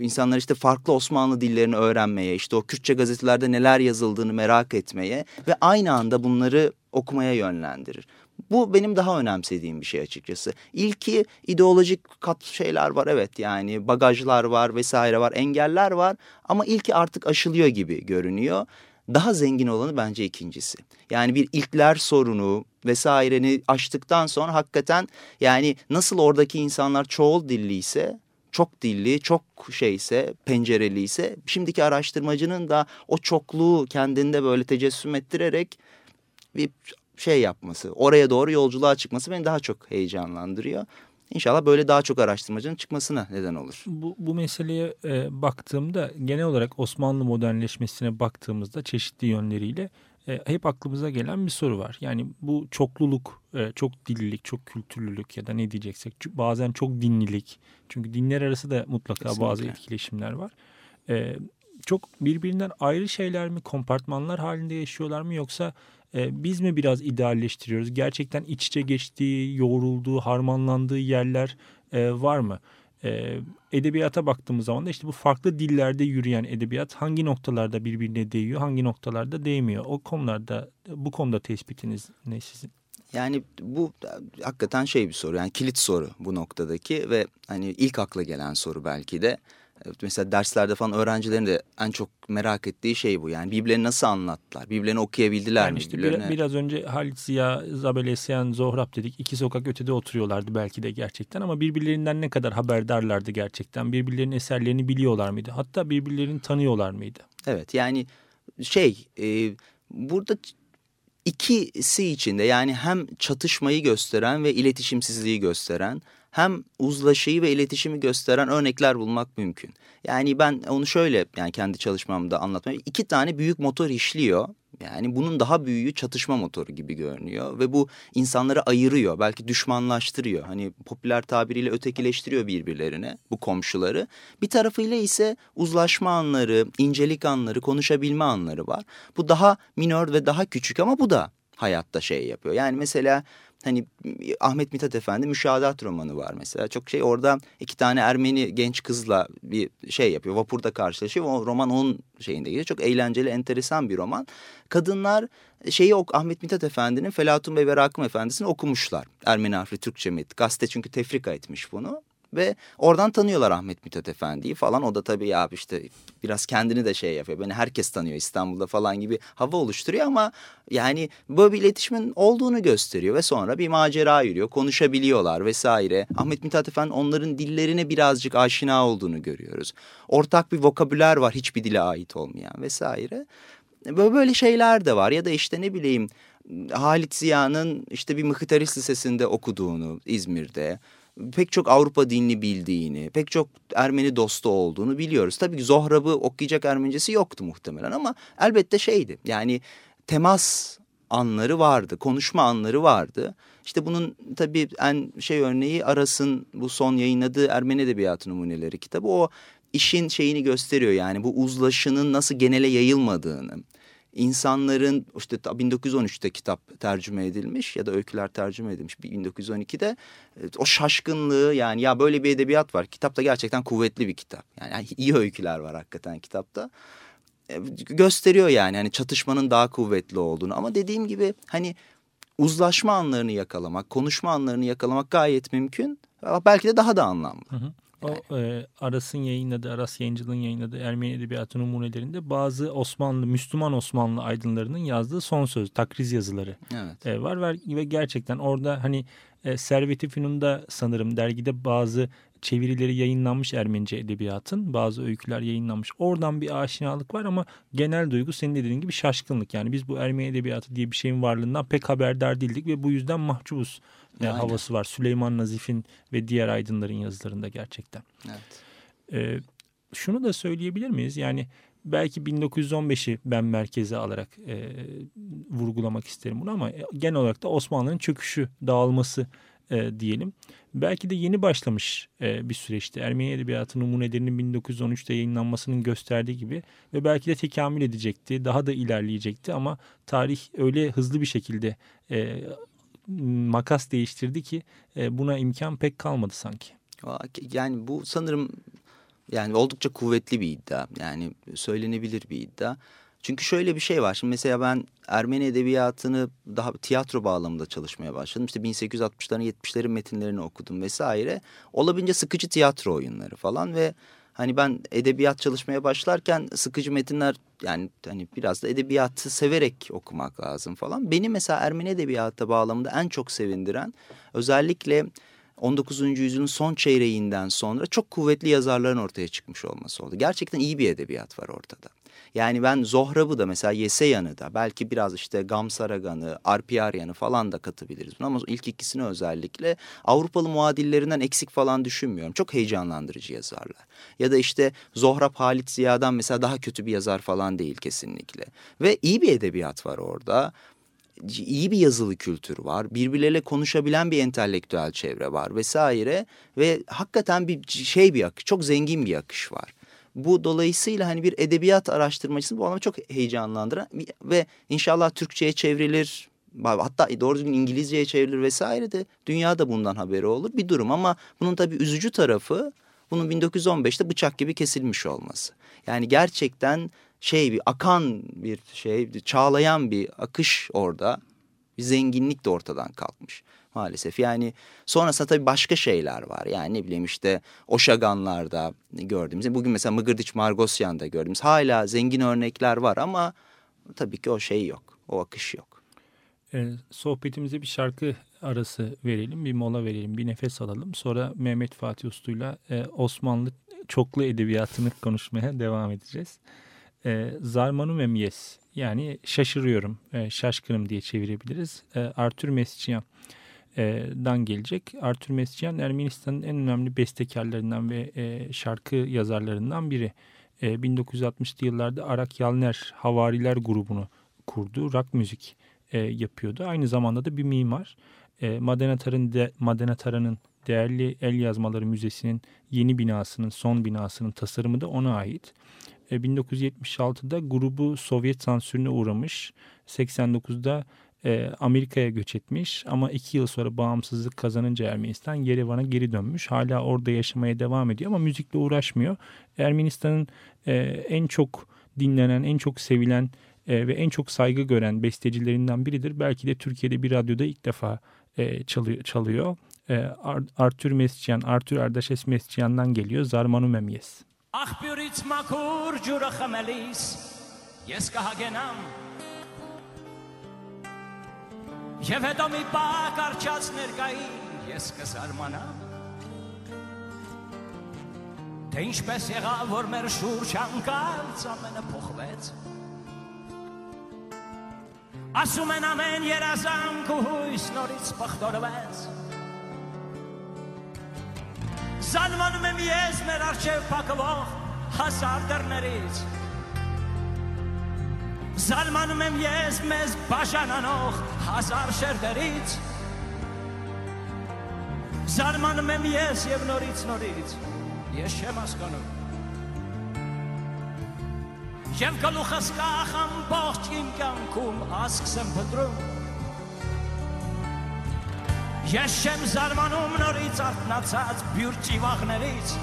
insanlar işte farklı Osmanlı dillerini öğrenmeye işte o Kürtçe gazetelerde neler yazıldığını merak etmeye ve aynı anda bunları okumaya yönlendirir. Bu benim daha önemsediğim bir şey açıkçası. İlki ideolojik kat şeyler var evet yani bagajlar var vesaire var engeller var ama ilki artık aşılıyor gibi görünüyor. Daha zengin olanı bence ikincisi. Yani bir ilkler sorunu vesaireni aştıktan sonra hakikaten yani nasıl oradaki insanlar çoğul dilliyse çok dilli, çok şeyse, pencereliyse şimdiki araştırmacının da o çokluğu kendinde böyle tecessüm ettirerek bir şey yapması, oraya doğru yolculuğa çıkması beni daha çok heyecanlandırıyor. İnşallah böyle daha çok araştırmacının çıkmasına neden olur. Bu, bu meseleye e, baktığımda genel olarak Osmanlı modernleşmesine baktığımızda çeşitli yönleriyle e, hep aklımıza gelen bir soru var. Yani bu çokluluk, e, çok dillilik, çok kültürlülük ya da ne diyeceksek bazen çok dinlilik. Çünkü dinler arası da mutlaka Kesinlikle. bazı etkileşimler var. E, çok birbirinden ayrı şeyler mi, kompartmanlar halinde yaşıyorlar mı yoksa e, biz mi biraz idealleştiriyoruz? Gerçekten iç içe geçtiği, yoğrulduğu, harmanlandığı yerler e, var mı? E, edebiyata baktığımız zaman da işte bu farklı dillerde yürüyen edebiyat hangi noktalarda birbirine değiyor, hangi noktalarda değmiyor? O konularda, bu konuda tespitiniz ne sizin? Yani bu hakikaten şey bir soru yani kilit soru bu noktadaki ve hani ilk akla gelen soru belki de. Mesela derslerde falan öğrencilerin de en çok merak ettiği şey bu. Yani birbirlerini nasıl anlattılar? Birbirlerini okuyabildiler yani mi? Işte birbirlerine... biraz önce Halit Ziya, Zabel Esyan, Zohrab dedik. İki sokak ötede oturuyorlardı belki de gerçekten. Ama birbirlerinden ne kadar haberdarlardı gerçekten? Birbirlerinin eserlerini biliyorlar mıydı? Hatta birbirlerini tanıyorlar mıydı? Evet yani şey e, burada ikisi içinde yani hem çatışmayı gösteren ve iletişimsizliği gösteren hem uzlaşıyı ve iletişimi gösteren örnekler bulmak mümkün. Yani ben onu şöyle yani kendi çalışmamda anlatmaya iki tane büyük motor işliyor. Yani bunun daha büyüğü çatışma motoru gibi görünüyor ve bu insanları ayırıyor, belki düşmanlaştırıyor. Hani popüler tabiriyle ötekileştiriyor birbirlerine bu komşuları. Bir tarafıyla ise uzlaşma anları, incelik anları, konuşabilme anları var. Bu daha minör ve daha küçük ama bu da hayatta şey yapıyor. Yani mesela hani Ahmet Mithat Efendi Müşahadat romanı var mesela. Çok şey orada iki tane Ermeni genç kızla bir şey yapıyor. Vapurda karşılaşıyor. O roman onun şeyinde geliyor. Çok eğlenceli, enteresan bir roman. Kadınlar şeyi ok Ahmet Mithat Efendi'nin Felatun Bey ve Rakım Efendisi'ni okumuşlar. Ermeni harfli Türkçe met. Gazete çünkü tefrika etmiş bunu. Ve oradan tanıyorlar Ahmet Mithat Efendi'yi falan. O da tabii ya işte biraz kendini de şey yapıyor. Beni herkes tanıyor İstanbul'da falan gibi hava oluşturuyor ama yani böyle bir iletişimin olduğunu gösteriyor. Ve sonra bir macera yürüyor. Konuşabiliyorlar vesaire. Ahmet Mithat Efendi onların dillerine birazcık aşina olduğunu görüyoruz. Ortak bir vokabüler var hiçbir dile ait olmayan vesaire. Böyle, şeyler de var ya da işte ne bileyim Halit Ziya'nın işte bir Mıhıtaris Lisesi'nde okuduğunu İzmir'de pek çok Avrupa dinini bildiğini, pek çok Ermeni dostu olduğunu biliyoruz. Tabii ki Zohrab'ı okuyacak Ermenicesi yoktu muhtemelen ama elbette şeydi. Yani temas anları vardı, konuşma anları vardı. İşte bunun tabii en şey örneği Aras'ın bu son yayınladığı Ermeni Edebiyatı Numuneleri kitabı. O işin şeyini gösteriyor yani bu uzlaşının nasıl genele yayılmadığını insanların işte 1913'te kitap tercüme edilmiş ya da öyküler tercüme edilmiş 1912'de o şaşkınlığı yani ya böyle bir edebiyat var. Kitap da gerçekten kuvvetli bir kitap. Yani iyi öyküler var hakikaten kitapta. E, gösteriyor yani hani çatışmanın daha kuvvetli olduğunu ama dediğim gibi hani uzlaşma anlarını yakalamak, konuşma anlarını yakalamak gayet mümkün. Belki de daha da anlamlı. Hı hı. O e, Aras'ın yayınladığı, Aras Yayıncılığın yayınladığı Ermeni Edebiyatı numunelerinde bazı Osmanlı, Müslüman Osmanlı aydınlarının yazdığı son söz, takriz yazıları evet. e, var. Ve, ve gerçekten orada hani e, Servet-i Fünun'da sanırım dergide bazı çevirileri yayınlanmış Ermenice edebiyatın. Bazı öyküler yayınlanmış. Oradan bir aşinalık var ama genel duygu senin dediğin gibi şaşkınlık. Yani biz bu Ermeni edebiyatı diye bir şeyin varlığından pek haberdar değildik ve bu yüzden mahcubuz. E, Aynen. havası var Süleyman Nazif'in ve diğer aydınların yazılarında gerçekten. Evet. Ee, şunu da söyleyebilir miyiz? Yani belki 1915'i ben merkeze alarak e, vurgulamak isterim bunu ama genel olarak da Osmanlı'nın çöküşü, dağılması e, diyelim. Belki de yeni başlamış e, bir süreçti. Ermeni Edebiyatı numunelerinin 1913'te yayınlanmasının gösterdiği gibi ve belki de tekamül edecekti, daha da ilerleyecekti ama tarih öyle hızlı bir şekilde e, makas değiştirdi ki e, buna imkan pek kalmadı sanki. Yani bu sanırım yani oldukça kuvvetli bir iddia. Yani söylenebilir bir iddia. Çünkü şöyle bir şey var. Şimdi mesela ben Ermeni edebiyatını daha tiyatro bağlamında çalışmaya başladım. İşte 1860'ların 70'lerin metinlerini okudum vesaire. Olabildiğince sıkıcı tiyatro oyunları falan ve hani ben edebiyat çalışmaya başlarken sıkıcı metinler yani hani biraz da edebiyatı severek okumak lazım falan. Beni mesela Ermeni edebiyatı bağlamında en çok sevindiren özellikle 19. yüzyılın son çeyreğinden sonra çok kuvvetli yazarların ortaya çıkmış olması oldu. Gerçekten iyi bir edebiyat var ortada. Yani ben Zohrab'ı da mesela Yeseyan'ı da belki biraz işte Gamsaragan'ı, Arpiyaryan'ı falan da katabiliriz. Ama ilk ikisini özellikle Avrupalı muadillerinden eksik falan düşünmüyorum. Çok heyecanlandırıcı yazarlar. Ya da işte Zohrab Halit Ziya'dan mesela daha kötü bir yazar falan değil kesinlikle. Ve iyi bir edebiyat var orada iyi bir yazılı kültür var. Birbirleriyle konuşabilen bir entelektüel çevre var vesaire ve hakikaten bir şey bir akış, çok zengin bir akış var. Bu dolayısıyla hani bir edebiyat araştırmacısını bu anlamda çok heyecanlandıran ve inşallah Türkçe'ye çevrilir hatta doğru düzgün İngilizce'ye çevrilir vesaire de dünyada bundan haberi olur bir durum ama bunun tabii üzücü tarafı bunun 1915'te bıçak gibi kesilmiş olması. Yani gerçekten şey bir akan bir şey çağlayan bir akış orada bir zenginlik de ortadan kalkmış maalesef. Yani sonrasında tabii başka şeyler var. Yani ne bileyim işte Oşaganlar'da gördüğümüz, bugün mesela Mıgırdiç Margosyan'da gördüğümüz hala zengin örnekler var ama tabii ki o şey yok, o akış yok. E, sohbetimize bir şarkı arası verelim, bir mola verelim, bir nefes alalım. Sonra Mehmet Fatih Uslu'yla e, Osmanlı çoklu edebiyatını konuşmaya devam edeceğiz. E, Zarmanu Memyes yani şaşırıyorum, e, şaşkınım diye çevirebiliriz. E, Arthur Mescian dan gelecek. Arthur Mescian Ermenistan'ın en önemli bestekarlarından ve e, şarkı yazarlarından biri. E, 1960'lı yıllarda Arak Yalner Havariler grubunu kurdu. Rock müzik e, yapıyordu. Aynı zamanda da bir mimar. E, Madenatar'ın de, Madenatar'ın değerli el yazmaları müzesinin yeni binasının, son binasının tasarımı da ona ait. 1976'da grubu Sovyet sansürüne uğramış. 89'da e, Amerika'ya göç etmiş ama iki yıl sonra bağımsızlık kazanınca Ermenistan Yerevan'a geri dönmüş. Hala orada yaşamaya devam ediyor ama müzikle uğraşmıyor. Ermenistan'ın e, en çok dinlenen, en çok sevilen e, ve en çok saygı gören bestecilerinden biridir. Belki de Türkiye'de bir radyoda ilk defa çalıyor. çalıyor. Arthur Mesciyan, Arthur Ardaşes Mesciyan'dan geliyor. Zarmanu Memyes. Ah bir itmakur cura hamelis. Yes kahagenam. Եվ հետո մի պակ արջած ներկային ես կզարմանամ Թե ինչպես եղավ որ մեր շուրջ անկարծ ամենը փոխվեց Ասում են ամեն երազանք ու հույս նորից պղտորվեց Զանմանում եմ ես մեր արջև պակվող հասար դրներից Զալմանում եմ ես մեզ բաժանանող հազար շերտերից Զարմանում եմ ես եւ նորից նորից ես չեմ հասկանում Եվ գլուխս կախ ամբողջ իմ կյանքում հասկսեմ փնտրում Ես չեմ զարմանում նորից արտնացած բյուր ճիվաղներից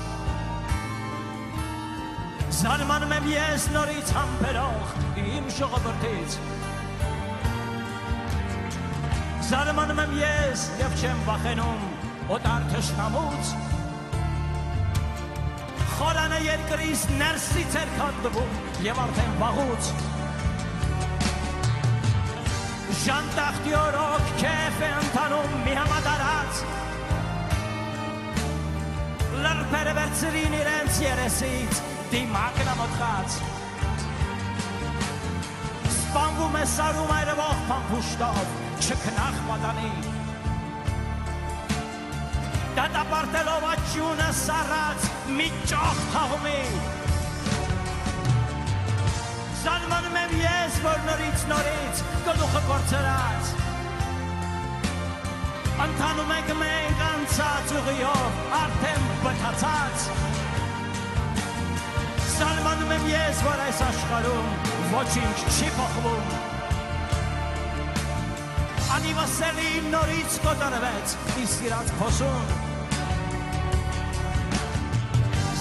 Զարմանում եմ ես նորից համբերող իմ ժողովրդից Զարմանում եմ ես եւ չեմ վախենում օտար թշնամուց Խորանը երկրից ներսից էր քանդվում եւ արդեն վաղուց Ժանտախտյորոք քեֆ է ընթանում մի համատարած Լր srին իրենց երեսից դիմակն ամոթած Սպանվում է սարում այրվող փամփուշտով չքնախ մատանի Դատապարտելով աճյունը սառած մի ճոխ թաղումի Զարմանում եմ ես, որ նորից նորից գլուխը կործրած Ընթանում ենք մենք անցած ուղիով, արդեն բթացած Զարմանում եմ ես, որ այս աշխարում ոչինչ չի փոխվում Անիվասելի նորից կոտրվեց իր սիրած փոսում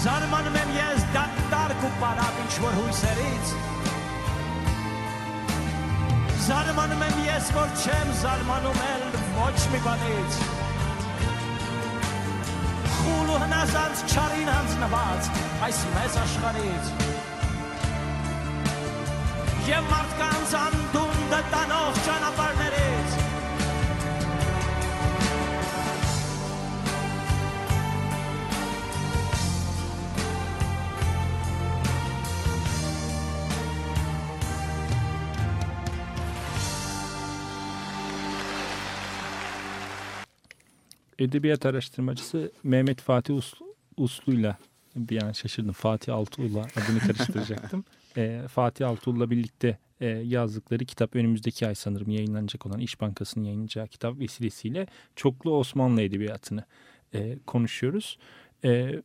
Զարմանում եմ ես դատարկ ու պարապ ինչ-որ հույսերից Զարմանում եմ ես, որ չեմ զարմանում էլ ոչ մի բանից ու հնազանց չարին անձնված այս մեզ աշխարից։ Եվ մարդկանց անդուն դտանող ճանապարհ edebiyat araştırmacısı Mehmet Fatih Uslu, Uslu'yla bir an şaşırdım. Fatih Altuğ'la adını karıştıracaktım. e, Fatih Altuğ'la birlikte e, yazdıkları kitap önümüzdeki ay sanırım yayınlanacak olan İş Bankası'nın yayınlayacağı kitap vesilesiyle çoklu Osmanlı edebiyatını e, konuşuyoruz. E,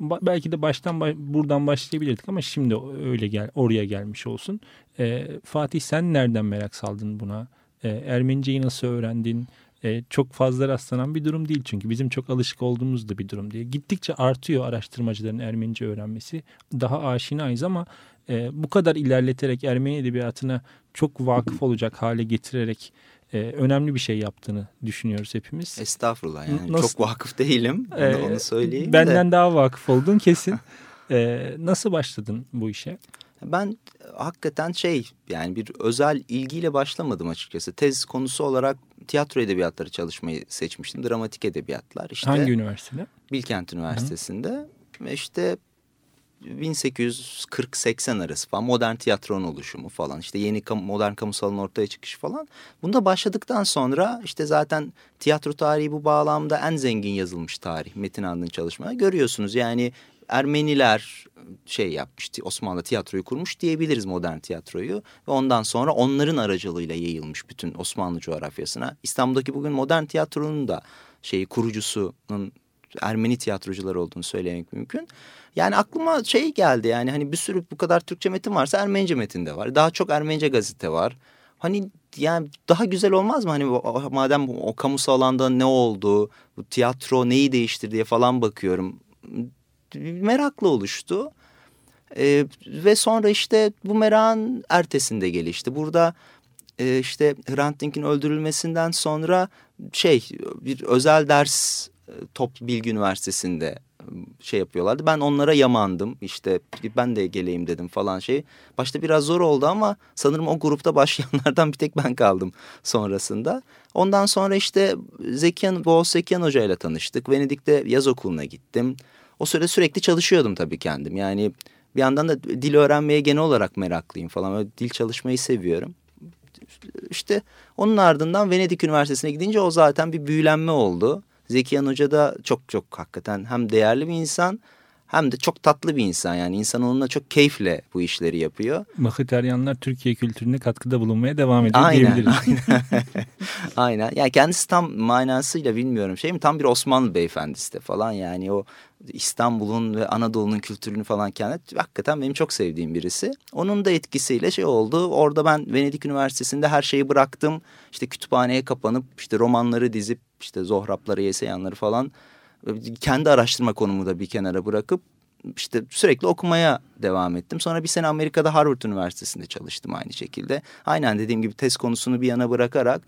belki de baştan buradan başlayabilirdik ama şimdi öyle gel oraya gelmiş olsun. E, Fatih sen nereden merak saldın buna? E, Ermeniceyi nasıl öğrendin? E, çok fazla rastlanan bir durum değil çünkü bizim çok alışık olduğumuz da bir durum değil. Gittikçe artıyor araştırmacıların Ermenice öğrenmesi. Daha aşinayız ama e, bu kadar ilerleterek Ermeni edebiyatına çok vakıf olacak hale getirerek e, önemli bir şey yaptığını düşünüyoruz hepimiz. Estağfurullah yani nasıl, çok vakıf değilim onu, e, onu söyleyeyim Benden de. daha vakıf oldun kesin. e, nasıl başladın bu işe? Ben hakikaten şey yani bir özel ilgiyle başlamadım açıkçası. Tez konusu olarak tiyatro edebiyatları çalışmayı seçmiştim. Dramatik edebiyatlar. İşte Hangi üniversitede? Bilkent Üniversitesi'nde. Hı. İşte 1840-80 arası falan modern tiyatronun oluşumu falan işte yeni kam modern kamusalın ortaya çıkışı falan. Bunda başladıktan sonra işte zaten tiyatro tarihi bu bağlamda en zengin yazılmış tarih Metin Andın çalışmaya görüyorsunuz. Yani Ermeniler şey yapmıştı Osmanlı tiyatroyu kurmuş diyebiliriz modern tiyatroyu ve ondan sonra onların aracılığıyla yayılmış bütün Osmanlı coğrafyasına. İstanbul'daki bugün modern tiyatronun da şeyi kurucusunun Ermeni tiyatrocular olduğunu söylemek mümkün. Yani aklıma şey geldi yani hani bir sürü bu kadar Türkçe metin varsa Ermenice metin de var. Daha çok Ermenice gazete var. Hani yani daha güzel olmaz mı? Hani madem o kamusal alanda ne oldu, bu tiyatro neyi değiştirdi falan bakıyorum meraklı oluştu. E, ve sonra işte bu merakın ertesinde gelişti. Burada e, işte Hrant Dink'in öldürülmesinden sonra şey bir özel ders e, Top Bilgi Üniversitesi'nde e, şey yapıyorlardı. Ben onlara yamandım. İşte ben de geleyim dedim falan şey. Başta biraz zor oldu ama sanırım o grupta başlayanlardan bir tek ben kaldım sonrasında. Ondan sonra işte Zekiyan, Boğaz Zekiyan Hoca ile tanıştık. Venedik'te yaz okuluna gittim. O sırada sürekli çalışıyordum tabii kendim. Yani bir yandan da dil öğrenmeye genel olarak meraklıyım falan. Öyle dil çalışmayı seviyorum. İşte onun ardından Venedik Üniversitesi'ne gidince o zaten bir büyülenme oldu. Zekiyan Hoca da çok çok hakikaten hem değerli bir insan hem de çok tatlı bir insan yani insan onunla çok keyifle bu işleri yapıyor. Mahiteryanlar Türkiye kültürüne katkıda bulunmaya devam ediyor aynen, diyebiliriz. Aynen. aynen. Yani kendisi tam manasıyla bilmiyorum şey mi tam bir Osmanlı beyefendisi de falan yani o İstanbul'un ve Anadolu'nun kültürünü falan kendi hakikaten benim çok sevdiğim birisi. Onun da etkisiyle şey oldu. Orada ben Venedik Üniversitesi'nde her şeyi bıraktım. İşte kütüphaneye kapanıp işte romanları dizip işte Zohrapları, Yeseyanları falan kendi araştırma konumu da bir kenara bırakıp işte sürekli okumaya devam ettim. Sonra bir sene Amerika'da Harvard Üniversitesi'nde çalıştım aynı şekilde. Aynen dediğim gibi test konusunu bir yana bırakarak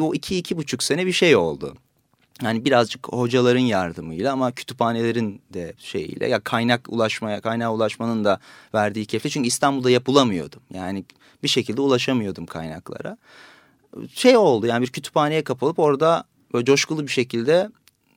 o iki iki buçuk sene bir şey oldu. Yani birazcık hocaların yardımıyla ama kütüphanelerin de şeyiyle ya kaynak ulaşmaya, kaynağa ulaşmanın da verdiği keyifle. Çünkü İstanbul'da yapılamıyordum. Yani bir şekilde ulaşamıyordum kaynaklara. Şey oldu yani bir kütüphaneye kapılıp orada böyle coşkulu bir şekilde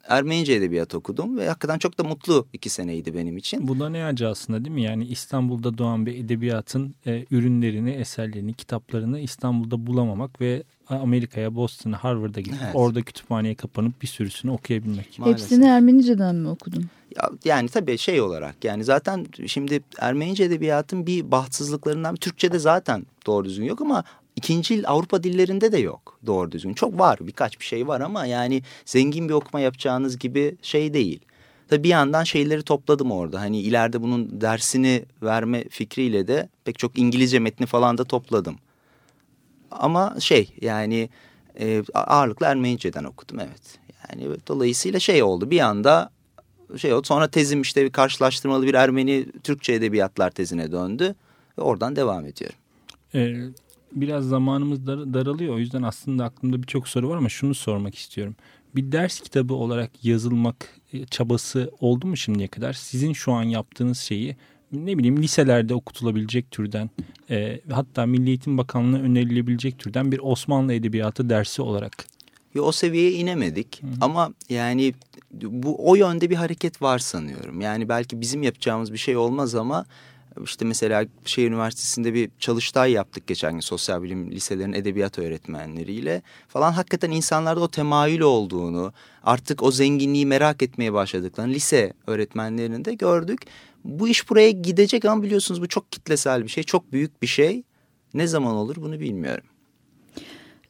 Ermenice edebiyat okudum ve hakikaten çok da mutlu iki seneydi benim için. Bu da ne acı aslında değil mi? Yani İstanbul'da doğan bir edebiyatın e, ürünlerini, eserlerini, kitaplarını İstanbul'da bulamamak ve Amerika'ya, Boston'a, Harvard'a gidip Evet. orada kütüphaneye kapanıp bir sürüsünü okuyabilmek. Maalesef. Hepsini Ermeniceden mi okudun? Ya, yani tabii şey olarak yani zaten şimdi Ermenice edebiyatın bir bahtsızlıklarından Türkçe'de zaten doğru düzgün yok ama ikinci Avrupa dillerinde de yok doğru düzgün. Çok var birkaç bir şey var ama yani zengin bir okuma yapacağınız gibi şey değil. Tabii bir yandan şeyleri topladım orada. Hani ileride bunun dersini verme fikriyle de pek çok İngilizce metni falan da topladım. Ama şey yani e, ağırlıklı Ermenice'den okudum evet. Yani dolayısıyla şey oldu bir anda şey oldu. Sonra tezim işte bir karşılaştırmalı bir Ermeni Türkçe edebiyatlar tezine döndü ve oradan devam ediyorum. Ee, biraz zamanımız dar- daralıyor. O yüzden aslında aklımda birçok soru var ama şunu sormak istiyorum. Bir ders kitabı olarak yazılmak e, çabası oldu mu şimdiye kadar? Sizin şu an yaptığınız şeyi ne bileyim liselerde okutulabilecek türden e, hatta Milli Eğitim Bakanlığı'na önerilebilecek türden bir Osmanlı Edebiyatı dersi olarak Ve o seviyeye inemedik ama yani bu o yönde bir hareket var sanıyorum. Yani belki bizim yapacağımız bir şey olmaz ama işte mesela şehir üniversitesinde bir çalıştay yaptık geçen gün sosyal bilim liselerin edebiyat öğretmenleriyle falan hakikaten insanlarda o temayül olduğunu artık o zenginliği merak etmeye başladıklarını lise öğretmenlerinde gördük. Bu iş buraya gidecek ama biliyorsunuz bu çok kitlesel bir şey çok büyük bir şey ne zaman olur bunu bilmiyorum.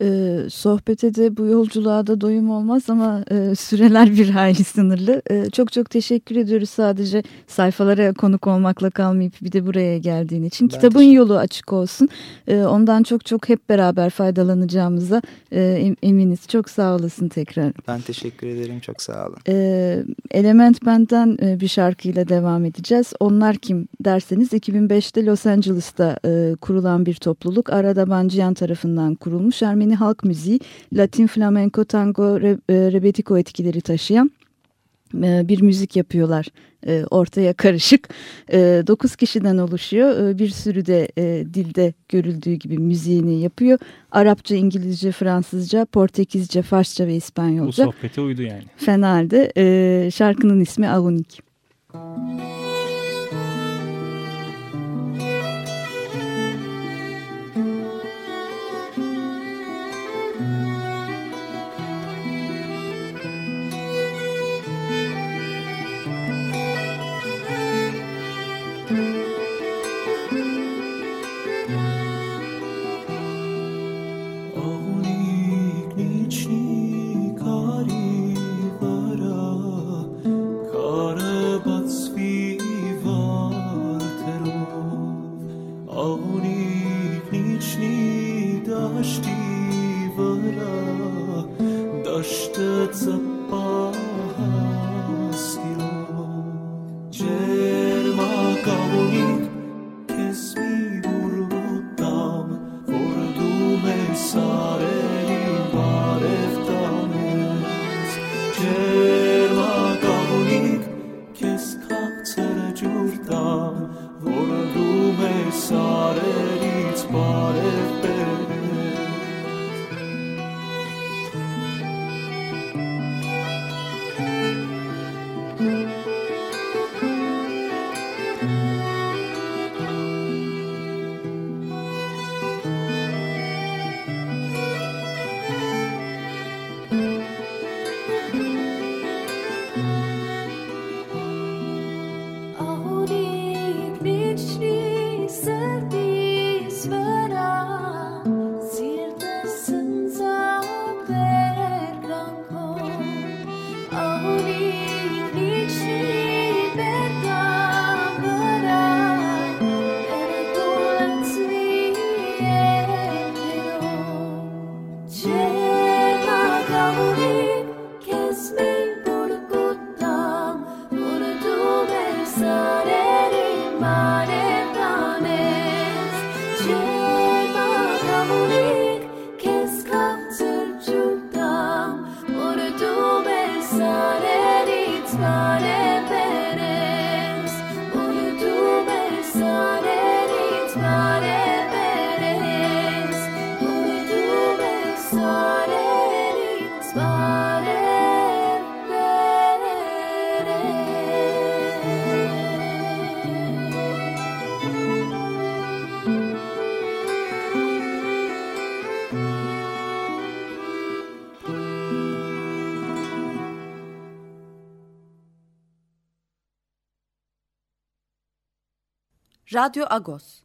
Ee, sohbete de bu yolculuğa da doyum olmaz ama e, süreler bir hayli sınırlı. E, çok çok teşekkür ediyoruz sadece sayfalara konuk olmakla kalmayıp bir de buraya geldiğin için. Ben Kitabın yolu açık olsun. E, ondan çok çok hep beraber faydalanacağımıza e, em- eminiz. Çok sağ olasın tekrar. Ben teşekkür ederim çok sağ olun. E, Element Band'den e, bir şarkıyla devam edeceğiz. Onlar kim derseniz 2005'te Los Angeles'ta e, kurulan bir topluluk. Arada Banciyan tarafından kurulmuş. Ermeni halk müziği, Latin flamenco, tango, re, e, rebetiko etkileri taşıyan e, bir müzik yapıyorlar. E, ortaya karışık. Dokuz kişiden oluşuyor. Bir sürü de dilde görüldüğü gibi müziğini yapıyor. Arapça, İngilizce, Fransızca, Portekizce, Farsça ve bu İspanyolca. sohbete uydu yani. Fena halde. Şarkının ismi Avunik. Avunik Radyo Agos.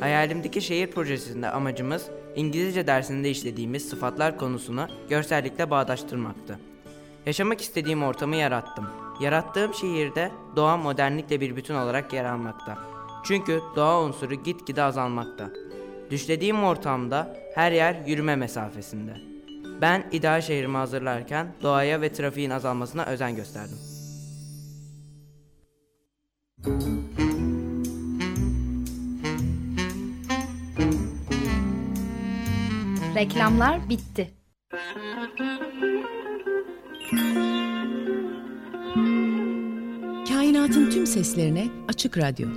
Hayalimdeki şehir projesinde amacımız İngilizce dersinde işlediğimiz sıfatlar konusunu görsellikle bağdaştırmaktı. Yaşamak istediğim ortamı yarattım. Yarattığım şehirde doğa modernlikle bir bütün olarak yer almakta. Çünkü doğa unsuru gitgide azalmakta. Düşlediğim ortamda her yer yürüme mesafesinde. Ben ideal şehrimi hazırlarken doğaya ve trafiğin azalmasına özen gösterdim. Reklamlar bitti. Kainatın tüm seslerine açık radyo.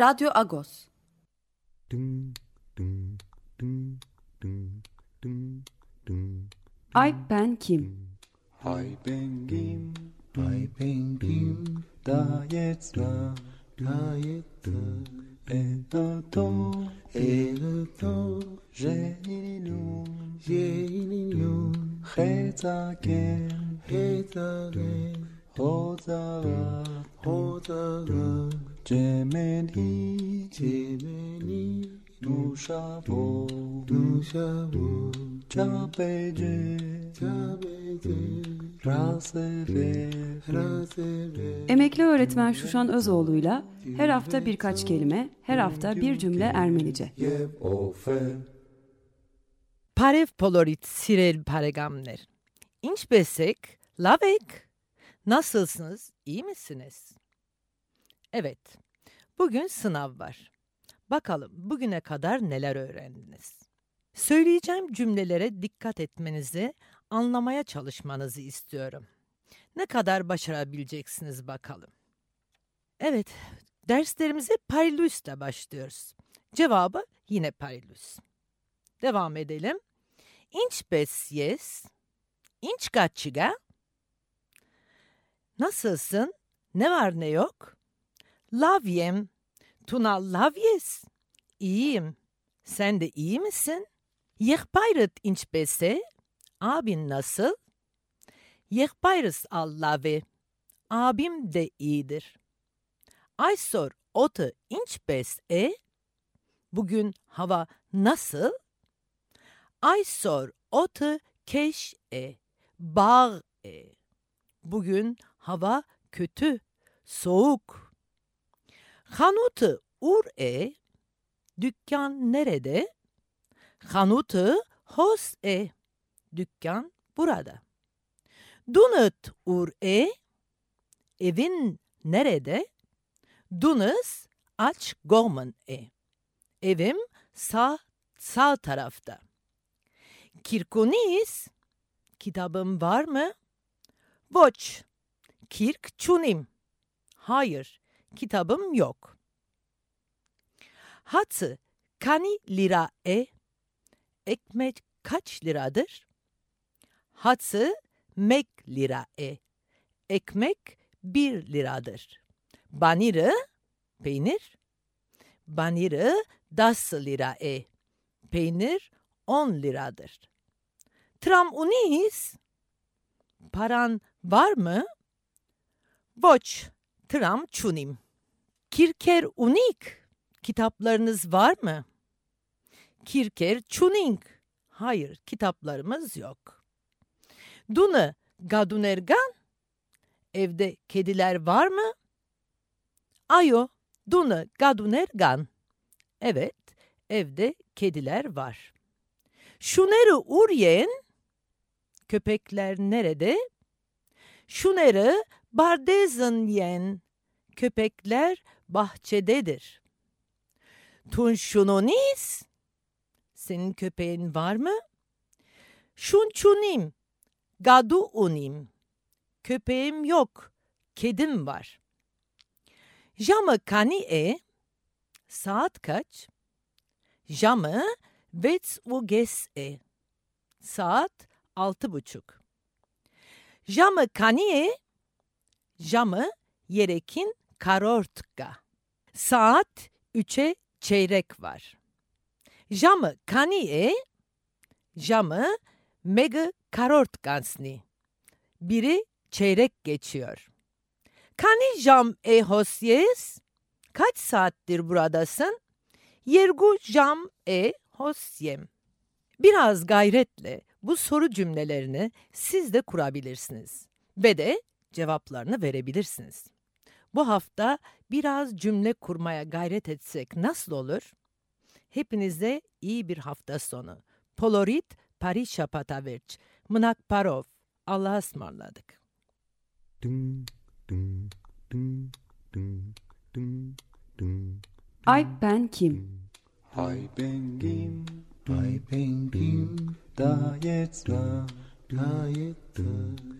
Radyo Agos. Ay ben kim? Hai ben kim? Hai ben kim? Da jetzt da, da jetzt da. Et da to, et da to. J'ai une lion, j'ai une lion. Hezagen, hezagen. Hozara, hozara. Cemeni, cemeni. Nuşavo, nuşavo. Çabece, çabece. Raseve, raseve. Emekli öğretmen Şuşan Özoğlu'yla her hafta birkaç kelime, her hafta bir cümle Ermenice. Parev polorit sirel paregamler. İnç besek, lavek. Nasılsınız, iyi misiniz? Evet, bugün sınav var. Bakalım bugüne kadar neler öğrendiniz? Söyleyeceğim cümlelere dikkat etmenizi, anlamaya çalışmanızı istiyorum. Ne kadar başarabileceksiniz bakalım. Evet, derslerimize Parilüs'te başlıyoruz. Cevabı yine Parilüs. Devam edelim. İnç bes yes. İnç kaçıga. Nasılsın? Ne var ne yok? Lavyem. Tuna lavyes. İyiyim. Sen de iyi misin? Yehbayrat inç bese. Abin nasıl? Yehbayrız allavi. Abim de iyidir. Aysor otu inç bes e. Bugün hava nasıl? Aysor otu keş e. Bağ e. Bugün hava kötü, soğuk. Hanutu ur e. Dükkan nerede? Hanutu hos e. Dükkan burada. Dunut ur e. Evin nerede? Dunus aç gorman e. Evim sağ sağ tarafta. Kirkunis kitabım var mı? Voç. Kirk çunim. Hayır. Kitabım yok. Hatı kani lira e? Ekmek kaç liradır? Hatı mek lira e? Ekmek bir liradır. Banirı peynir. Banirı das lira e? Peynir on liradır. Tram unis? Paran var mı? Voç, tram çunim. Kirker unik. Kitaplarınız var mı? Kirker çuning. Hayır, kitaplarımız yok. Dunu gadunergan. Evde kediler var mı? Ayo, dunu gadunergan. Evet, evde kediler var. Şuneri uryen. Köpekler nerede? Şuneri bardezın yen. Köpekler bahçededir. Tunşunonis. Senin köpeğin var mı? Şunçunim. Gadu unim. Köpeğim yok. Kedim var. Jamı kani e? Saat kaç? Jamı vets uges e. Saat altı buçuk. Jamı kaniye? Jamı yerekin karortka. Saat üçe çeyrek var. Jamı kaniye? Jamı mega karortkansni. Biri çeyrek geçiyor. Kani jam e hosyes? Kaç saattir buradasın? Yergu jam e hosyem. Biraz gayretle bu soru cümlelerini siz de kurabilirsiniz ve de cevaplarını verebilirsiniz. Bu hafta biraz cümle kurmaya gayret etsek nasıl olur? Hepinize iyi bir hafta sonu. Polorit Parisha Patavirç, Mınak Parov. Allah'a ısmarladık. Ay ben kim? Hai ben kim? Hai ben kim? Da jetzt da, da jetzt da.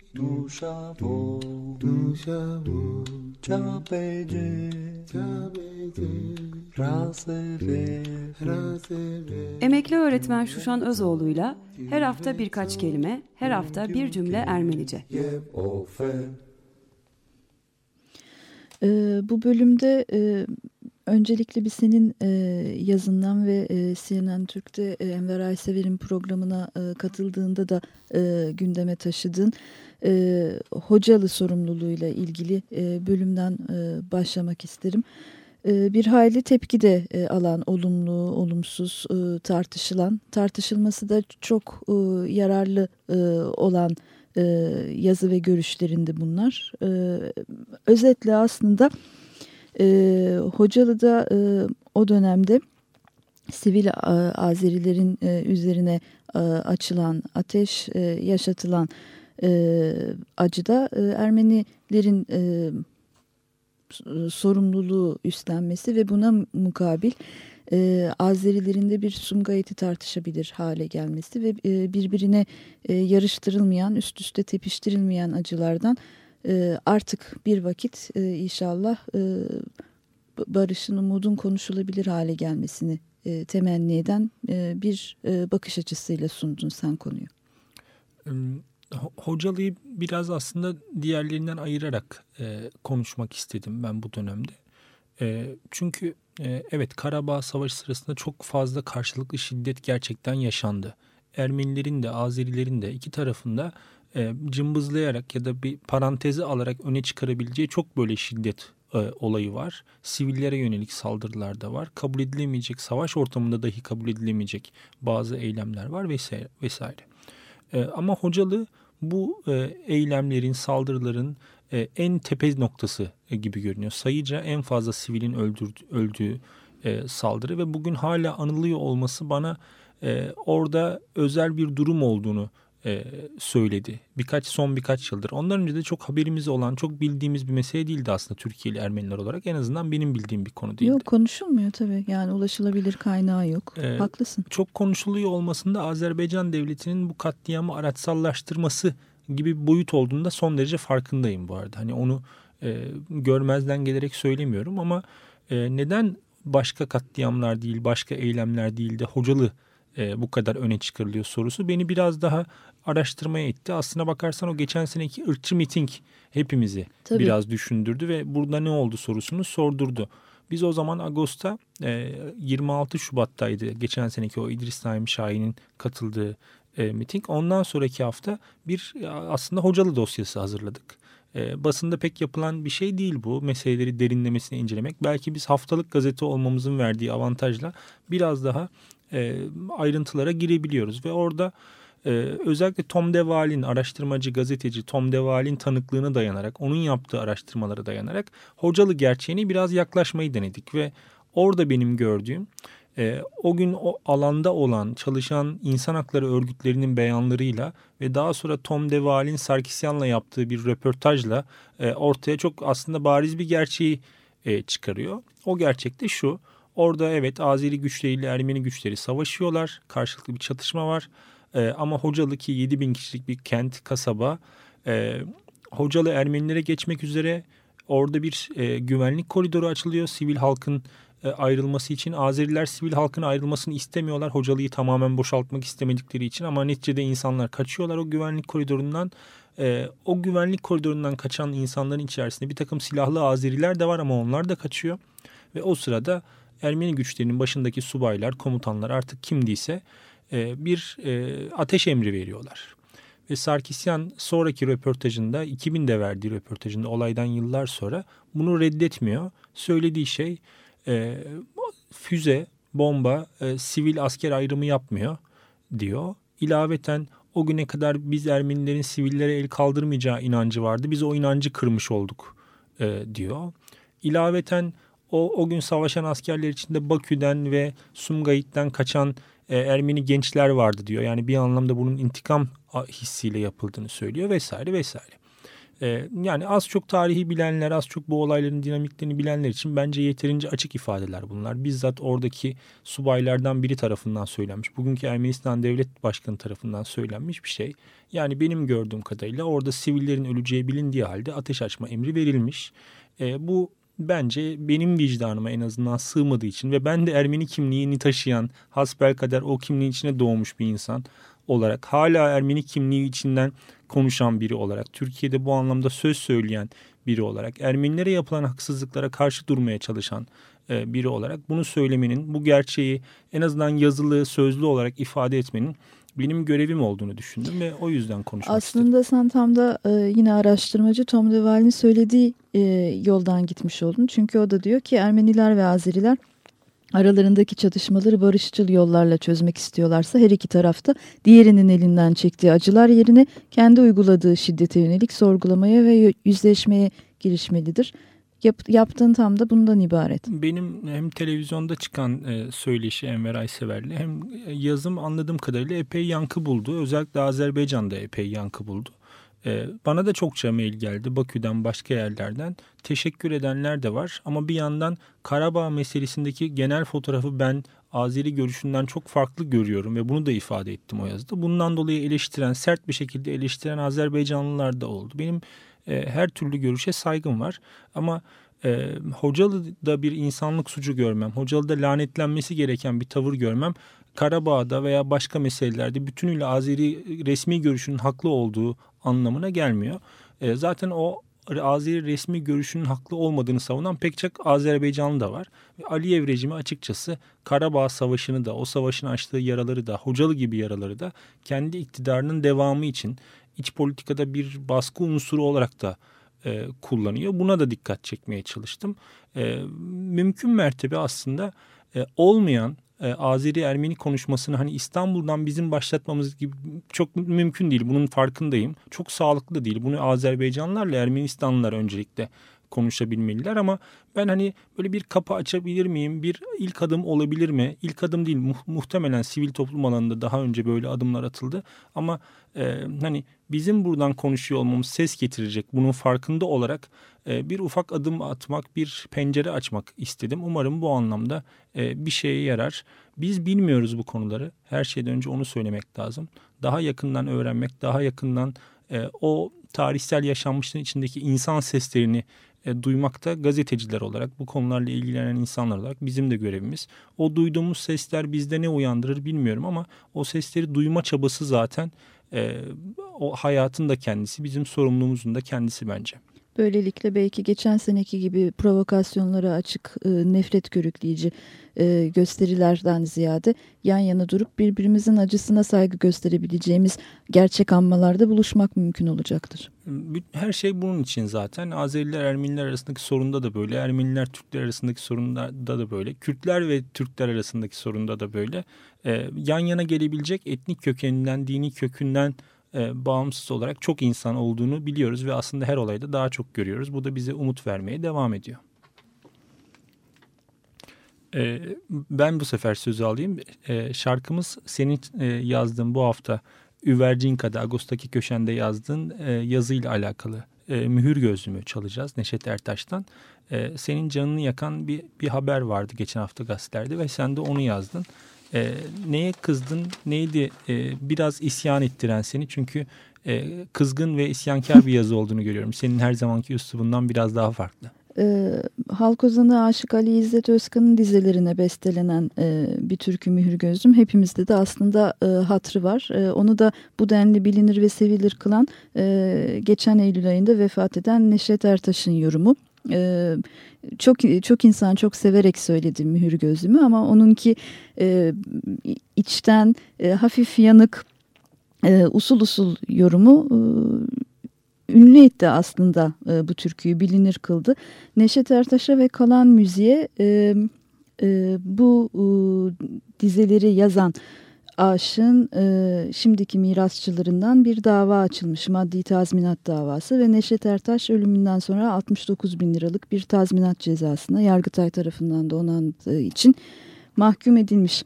une lune. Chetaken, chetaken. Hotava, hotava. Gemeni, gemeni. Du chavo, du chavo. Çabece, çabece. Raseve, raseve. Emekli öğretmen Şuşan Özoğlu'yla her hafta birkaç kelime, her hafta bir cümle Ermenice. Ee, bu bölümde e, öncelikle bir senin e, yazından ve e, CNN Türk'te e, Enver Aysever'in programına e, katıldığında da e, gündeme taşıdığın e, hocalı sorumluluğuyla ilgili e, bölümden e, başlamak isterim. E, bir hayli tepki de e, alan, olumlu, olumsuz e, tartışılan, tartışılması da çok e, yararlı e, olan e, yazı ve görüşlerinde bunlar. E, özetle aslında e, Hocalı'da e, o dönemde sivil e, Azerilerin e, üzerine e, açılan ateş, e, yaşatılan e, acıda e, Ermenilerin e, sorumluluğu üstlenmesi ve buna mukabil e, Azerilerin de bir Sumgayet'i tartışabilir hale gelmesi ve e, birbirine e, yarıştırılmayan, üst üste tepiştirilmeyen acılardan e, artık bir vakit e, inşallah e, barışın, umudun konuşulabilir hale gelmesini e, temenni eden e, bir e, bakış açısıyla sundun sen konuyu. Hocalı'yı biraz aslında diğerlerinden ayırarak e, konuşmak istedim ben bu dönemde. E, çünkü e, evet Karabağ Savaşı sırasında çok fazla karşılıklı şiddet gerçekten yaşandı. Ermenilerin de Azerilerin de iki tarafında e, cımbızlayarak ya da bir parantezi alarak öne çıkarabileceği çok böyle şiddet e, olayı var. Sivillere yönelik saldırılar da var. Kabul edilemeyecek, savaş ortamında dahi kabul edilemeyecek bazı eylemler var vesaire. vesaire. E, ama Hocalı bu e, eylemlerin, saldırıların e, en tepe noktası e, gibi görünüyor. Sayıca en fazla sivilin öldürdü, öldüğü e, saldırı ve bugün hala anılıyor olması bana e, orada özel bir durum olduğunu e, söyledi. Birkaç son birkaç yıldır. Ondan önce de çok haberimiz olan, çok bildiğimiz bir mesele değildi aslında Türkiye'li Ermeniler olarak. En azından benim bildiğim bir konu değildi. Yok konuşulmuyor tabii. Yani ulaşılabilir kaynağı yok. Ee, Haklısın. Çok konuşuluyor olmasında Azerbaycan devletinin bu katliamı araçsallaştırması gibi bir boyut olduğunda son derece farkındayım bu arada. Hani onu e, görmezden gelerek söylemiyorum ama e, neden başka katliamlar değil, başka eylemler değil de Hocalı e, bu kadar öne çıkarılıyor sorusu beni biraz daha araştırmaya itti. Aslına bakarsan o geçen seneki ırkçı miting hepimizi Tabii. biraz düşündürdü ve burada ne oldu sorusunu sordurdu. Biz o zaman Ağustos'ta e, 26 Şubat'taydı geçen seneki o İdris Naim Şahin'in katıldığı e, miting. Ondan sonraki hafta bir e, aslında hocalı dosyası hazırladık. E, basında pek yapılan bir şey değil bu. Meseleleri derinlemesine incelemek. Belki biz haftalık gazete olmamızın verdiği avantajla biraz daha e, ayrıntılara girebiliyoruz. Ve orada e, özellikle Tom DeWaal'in araştırmacı gazeteci Tom DeWaal'in tanıklığına dayanarak onun yaptığı araştırmalara dayanarak hocalı gerçeğini biraz yaklaşmayı denedik. Ve orada benim gördüğüm e, o gün o alanda olan çalışan insan hakları örgütlerinin beyanlarıyla ve daha sonra Tom DeWaal'in Sarkisyan'la yaptığı bir röportajla e, ortaya çok aslında bariz bir gerçeği e, çıkarıyor. O gerçek de şu. Orada evet Azeri güçleriyle Ermeni güçleri savaşıyorlar. Karşılıklı bir çatışma var. E, ama Hocalı ki 7 bin kişilik bir kent, kasaba. E, Hocalı Ermenilere geçmek üzere orada bir e, güvenlik koridoru açılıyor. Sivil halkın e, ayrılması için Azeriler sivil halkın ayrılmasını istemiyorlar. Hocalı'yı tamamen boşaltmak istemedikleri için ama neticede insanlar kaçıyorlar o güvenlik koridorundan. E, o güvenlik koridorundan kaçan insanların içerisinde bir takım silahlı Azeriler de var ama onlar da kaçıyor. Ve o sırada Ermeni güçlerinin başındaki subaylar, komutanlar artık kimdiyse e, bir ateş emri veriyorlar. Ve Sarkisyan sonraki röportajında 2000'de verdiği röportajında olaydan yıllar sonra bunu reddetmiyor. Söylediği şey e, füze, bomba, e, sivil asker ayrımı yapmıyor diyor. İlaveten o güne kadar biz Ermenilerin sivillere el kaldırmayacağı inancı vardı. Biz o inancı kırmış olduk e, diyor. İlaveten o, o gün savaşan askerler içinde Bakü'den ve Sumgayit'ten kaçan e, Ermeni gençler vardı diyor. Yani bir anlamda bunun intikam hissiyle yapıldığını söylüyor vesaire vesaire. Ee, yani az çok tarihi bilenler, az çok bu olayların dinamiklerini bilenler için bence yeterince açık ifadeler bunlar. Bizzat oradaki subaylardan biri tarafından söylenmiş. Bugünkü Ermenistan Devlet Başkanı tarafından söylenmiş bir şey. Yani benim gördüğüm kadarıyla orada sivillerin öleceği bilindiği halde ateş açma emri verilmiş. Ee, bu bence benim vicdanıma en azından sığmadığı için ve ben de Ermeni kimliğini taşıyan hasbelkader o kimliğin içine doğmuş bir insan olarak hala Ermeni kimliği içinden konuşan biri olarak Türkiye'de bu anlamda söz söyleyen biri olarak Ermenilere yapılan haksızlıklara karşı durmaya çalışan e, biri olarak bunu söylemenin bu gerçeği en azından yazılı sözlü olarak ifade etmenin benim görevim olduğunu düşündüm ve o yüzden konuşmak Aslında istedim. sen tam da e, yine araştırmacı Tom DeWaal'in söylediği e, yoldan gitmiş oldun. Çünkü o da diyor ki Ermeniler ve Azeriler aralarındaki çatışmaları barışçıl yollarla çözmek istiyorlarsa her iki tarafta diğerinin elinden çektiği acılar yerine kendi uyguladığı şiddete yönelik sorgulamaya ve yüzleşmeye girişmelidir. Yap, yaptığın tam da bundan ibaret. Benim hem televizyonda çıkan e, söyleşi Enver Aysever'le hem yazım anladığım kadarıyla epey yankı buldu. Özellikle Azerbaycan'da epey yankı buldu. E, bana da çokça mail geldi Bakü'den başka yerlerden. Teşekkür edenler de var ama bir yandan Karabağ meselesindeki genel fotoğrafı ben Azeri görüşünden çok farklı görüyorum ve bunu da ifade ettim o yazıda. Bundan dolayı eleştiren, sert bir şekilde eleştiren Azerbaycanlılar da oldu. Benim e, her türlü görüşe saygım var ama e, Hocalı'da bir insanlık suçu görmem, Hocalı'da lanetlenmesi gereken bir tavır görmem Karabağ'da veya başka meselelerde bütünüyle Azeri resmi görüşünün haklı olduğu anlamına gelmiyor. E, zaten o Azeri resmi görüşünün haklı olmadığını savunan pek çok Azerbaycanlı da var. Aliyev rejimi açıkçası Karabağ Savaşı'nı da o savaşın açtığı yaraları da Hocalı gibi yaraları da kendi iktidarının devamı için iç politikada bir baskı unsuru olarak da e, kullanıyor. Buna da dikkat çekmeye çalıştım. E, mümkün mertebe aslında e, olmayan e, Azeri-Ermeni konuşmasını hani İstanbul'dan bizim başlatmamız gibi çok mümkün değil. Bunun farkındayım. Çok sağlıklı değil. Bunu Azerbaycanlılarla Ermenistanlılar öncelikle konuşabilmeliler ama ben hani böyle bir kapı açabilir miyim? Bir ilk adım olabilir mi? İlk adım değil mu muhtemelen sivil toplum alanında daha önce böyle adımlar atıldı ama e, hani bizim buradan konuşuyor olmamız ses getirecek bunun farkında olarak e, bir ufak adım atmak bir pencere açmak istedim. Umarım bu anlamda e, bir şeye yarar. Biz bilmiyoruz bu konuları her şeyden önce onu söylemek lazım. Daha yakından öğrenmek daha yakından e, o tarihsel yaşanmışlığın içindeki insan seslerini e, duymakta gazeteciler olarak bu konularla ilgilenen insanlar olarak bizim de görevimiz. O duyduğumuz sesler bizde ne uyandırır bilmiyorum ama o sesleri duyma çabası zaten e, o hayatın da kendisi bizim sorumluluğumuzun da kendisi bence. Böylelikle belki geçen seneki gibi provokasyonlara açık, e, nefret körükleyici e, gösterilerden ziyade yan yana durup birbirimizin acısına saygı gösterebileceğimiz gerçek anmalarda buluşmak mümkün olacaktır. Her şey bunun için zaten. Azeriler Ermeniler arasındaki sorunda da böyle. Ermeniler Türkler arasındaki sorunda da böyle. Kürtler ve Türkler arasındaki sorunda da böyle. E, yan yana gelebilecek etnik kökeninden, dini kökünden e, bağımsız olarak çok insan olduğunu biliyoruz ve aslında her olayda daha çok görüyoruz. Bu da bize umut vermeye devam ediyor. E, ben bu sefer sözü alayım. E, şarkımız senin e, yazdığın bu hafta Üvercinka'da Ağustos'taki köşende yazdığın e, yazıyla alakalı e, mühür gözlümü çalacağız Neşet Ertaş'tan. E, senin canını yakan bir, bir haber vardı geçen hafta gazetelerde ve sen de onu yazdın. E, neye kızdın? Neydi e, biraz isyan ettiren seni? Çünkü e, kızgın ve isyankar bir yazı olduğunu görüyorum. Senin her zamanki üslubundan biraz daha farklı. E, halk ozanı Aşık Ali İzzet Özkan'ın dizelerine bestelenen e, bir türkü mühür gözüm. Hepimizde de aslında e, hatrı var. E, onu da bu denli bilinir ve sevilir kılan e, geçen Eylül ayında vefat eden Neşet Ertaş'ın yorumu. E, çok çok insan çok severek söyledi mühür gözümü ama onunki e, içten e, hafif yanık e, usul usul yorumu e, ünlü etti aslında e, bu türküyü bilinir kıldı. Neşet Ertaş'a ve kalan müziğe e, e, bu e, dizeleri yazan Aşın e, şimdiki mirasçılarından bir dava açılmış maddi tazminat davası ve Neşet Ertaş ölümünden sonra 69 bin liralık bir tazminat cezasına Yargıtay tarafından da onandığı için mahkum edilmiş.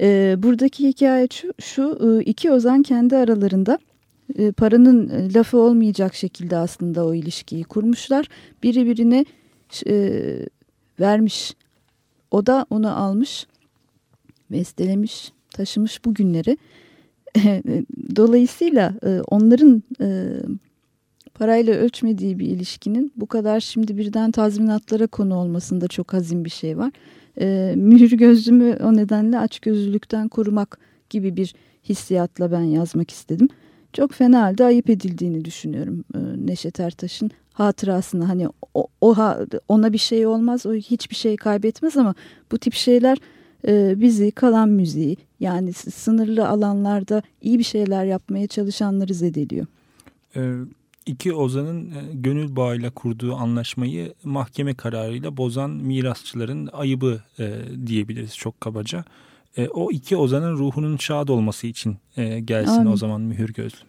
E, buradaki hikaye şu, şu e, iki ozan kendi aralarında e, paranın e, lafı olmayacak şekilde aslında o ilişkiyi kurmuşlar. Biri birine e, vermiş, o da onu almış, bestelemiş taşımış bugünleri. Dolayısıyla e, onların e, parayla ölçmediği bir ilişkinin bu kadar şimdi birden tazminatlara konu olmasında çok hazin bir şey var. E, mühür gözlümü o nedenle açgözlülükten korumak gibi bir hissiyatla ben yazmak istedim. Çok fena halde ayıp edildiğini düşünüyorum Neşet Ertaş'ın hatırasını. Hani o, o ona bir şey olmaz, o hiçbir şey kaybetmez ama bu tip şeyler e, bizi kalan müziği yani sınırlı alanlarda iyi bir şeyler yapmaya çalışanları zedeliyor. Ee, iki ozanın e, gönül bağıyla kurduğu anlaşmayı mahkeme kararıyla bozan mirasçıların ayıbı e, diyebiliriz çok kabaca. E, o iki ozanın ruhunun şad olması için e, gelsin Amin. o zaman mühür gözlüm.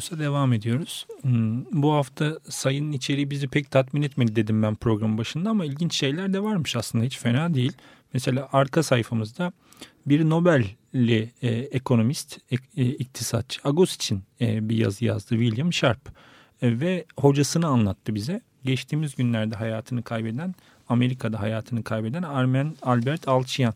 Agos'a devam ediyoruz. Hmm, Bu hafta sayının içeriği bizi pek tatmin etmedi dedim ben programın başında ama ilginç şeyler de varmış aslında hiç fena değil. Mesela arka sayfamızda bir Nobel'li e, ekonomist, e, e, iktisatçı Agos için e, bir yazı yazdı William Sharp. E, ve hocasını anlattı bize. Geçtiğimiz günlerde hayatını kaybeden, Amerika'da hayatını kaybeden Armen Albert Alçıyan.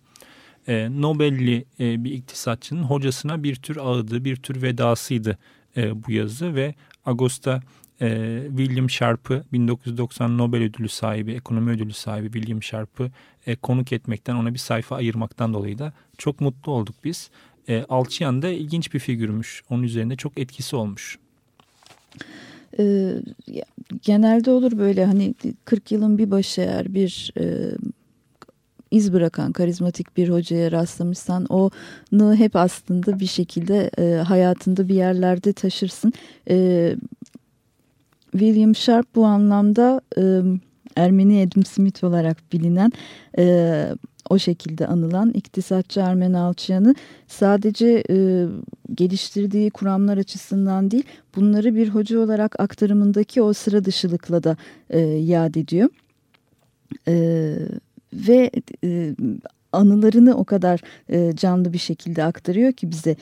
E, Nobel'li e, bir iktisatçının hocasına bir tür ağıdı, bir tür vedasıydı e, bu yazı ve Ağustos'ta e, William Sharp'ı 1990 Nobel ödülü sahibi, ekonomi ödülü sahibi William Sharp'ı e, konuk etmekten, ona bir sayfa ayırmaktan dolayı da çok mutlu olduk biz. E, Alçıyan da ilginç bir figürmüş. Onun üzerinde çok etkisi olmuş. Ee, genelde olur böyle hani 40 yılın bir başı eğer bir e, iz bırakan karizmatik bir hocaya rastlamışsan onu hep aslında bir şekilde e, hayatında bir yerlerde taşırsın. E, William Sharp bu anlamda e, Ermeni Adam Smith olarak bilinen e, o şekilde anılan iktisatçı Ermen Alçıyan'ı sadece e, geliştirdiği kuramlar açısından değil bunları bir hoca olarak aktarımındaki o sıra dışılıkla da e, yad ediyor. E, ve e, anılarını o kadar e, canlı bir şekilde aktarıyor ki bize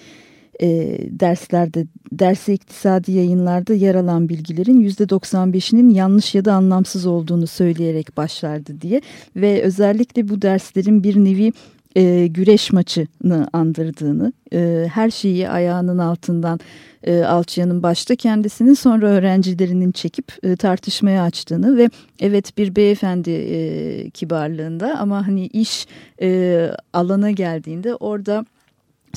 e, derslerde, dersi iktisadi yayınlarda yer alan bilgilerin %95'inin yanlış ya da anlamsız olduğunu söyleyerek başlardı diye ve özellikle bu derslerin bir nevi e, güreş maçını andırdığını, e, her şeyi ayağının altından e, Alçıyan'ın başta kendisinin sonra öğrencilerinin çekip e, tartışmaya açtığını ve evet bir beyefendi e, kibarlığında ama hani iş e, alana geldiğinde orada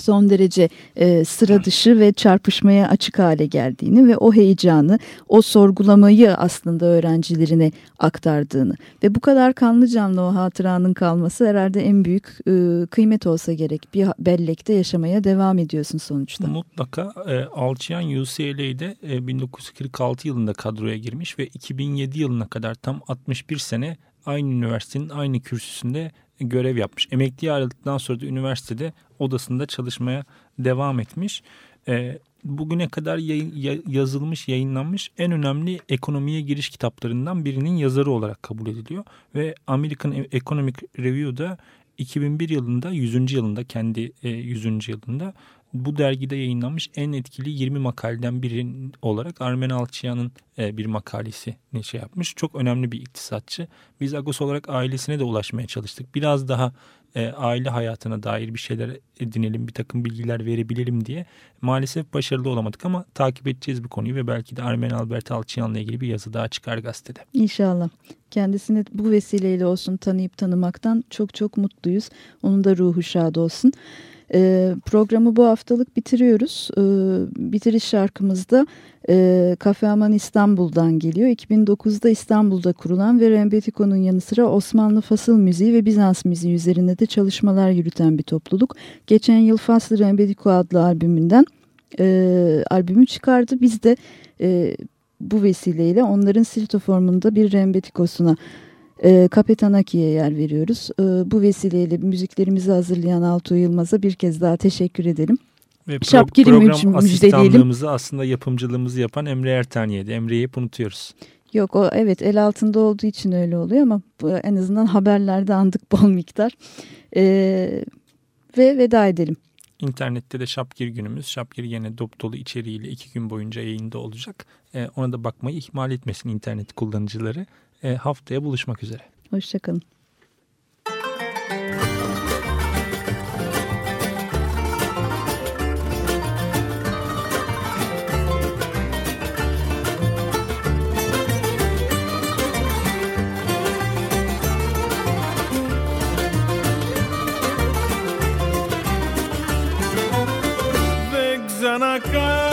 son derece e, sıra dışı ve çarpışmaya açık hale geldiğini ve o heyecanı, o sorgulamayı aslında öğrencilerine aktardığını ve bu kadar kanlı canlı o hatıranın kalması herhalde en büyük e, kıymet olsa gerek. Bir bellekte yaşamaya devam ediyorsun sonuçta. Mutlaka e, Alçıyan UCLA'de e, 1946 yılında kadroya girmiş ve 2007 yılına kadar tam 61 sene aynı üniversitenin aynı kürsüsünde görev yapmış. Emekliye ayrıldıktan sonra da üniversitede odasında çalışmaya devam etmiş. E, bugüne kadar yayın, yazılmış, yayınlanmış en önemli ekonomiye giriş kitaplarından birinin yazarı olarak kabul ediliyor. Ve American Economic Review'da 2001 yılında 100. yılında kendi e, 100. yılında bu dergide yayınlanmış en etkili 20 makaleden biri olarak Armen Alçıyan'ın e, bir makalesi ne şey yapmış. Çok önemli bir iktisatçı. Biz Agos olarak ailesine de ulaşmaya çalıştık. Biraz daha e, aile hayatına dair bir şeyler edinelim, bir takım bilgiler verebilelim diye. Maalesef başarılı olamadık ama takip edeceğiz bu konuyu ve belki de Armen Albert Alçıyan'la ilgili bir yazı daha çıkar gazetede. İnşallah. Kendisini bu vesileyle olsun tanıyıp tanımaktan çok çok mutluyuz. Onun da ruhu şad olsun. E, programı bu haftalık bitiriyoruz. E, bitiriş şarkımızda e, Kafe Aman İstanbul'dan geliyor. 2009'da İstanbul'da kurulan ve Rembetiko'nun yanı sıra Osmanlı fasıl müziği ve Bizans müziği üzerinde de çalışmalar yürüten bir topluluk. Geçen yıl Faslı Rembetiko adlı albümünden e, albümü çıkardı. Biz de e, bu vesileyle onların Silto formunda bir Rembetikosuna e, Kapetanaki'ye yer veriyoruz. E, bu vesileyle müziklerimizi hazırlayan Altuğ Yılmaz'a bir kez daha teşekkür edelim. Ve pro Şapkiri program asistanlığımızı aslında yapımcılığımızı yapan Emre Ertaniye'di. Emre'yi hep unutuyoruz. Yok o evet el altında olduğu için öyle oluyor ama en azından haberlerde andık bol miktar. Ee, ve veda edelim. İnternette de Şapkir günümüz. Şapkir yine dop dolu içeriğiyle iki gün boyunca yayında olacak. Ee, ona da bakmayı ihmal etmesin internet kullanıcıları. E, haftaya buluşmak üzere. Hoşçakalın. na cara.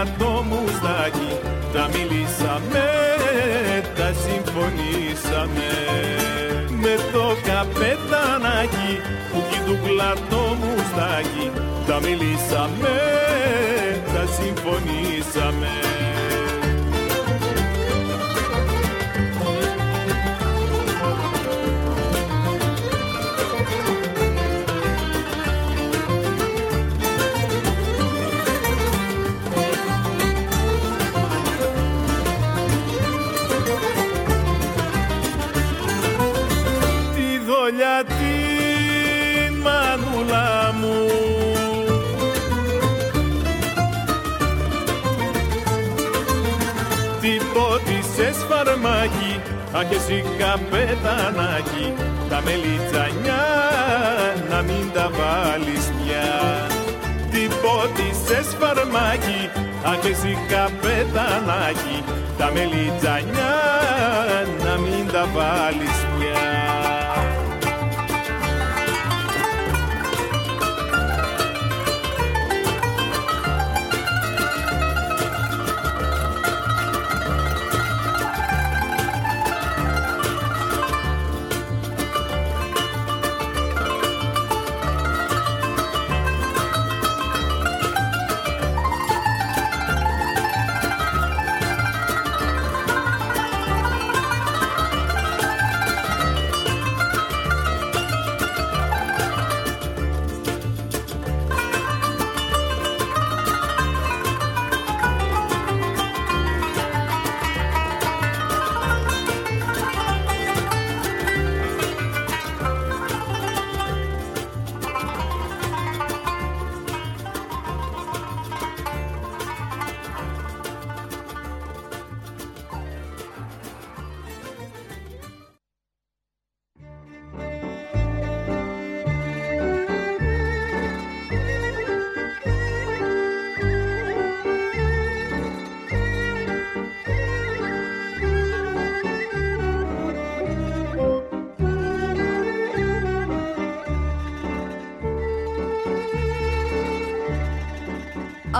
Έχει του κλατό μουστάκι Τα μιλήσαμε, τα συμφωνήσαμε. Με το καπετανάκι που έχει του κλατό μουστάκι Τα μιλήσαμε, τα συμφωνήσαμε φαρμάκι Αχ εσύ καπετανάκι Τα μελιτζανιά να μην τα βάλεις πια. Την πότισες φαρμάκι Αχ εσύ καπετανάκι Τα μελιτζανιά να μην τα βάλεις πια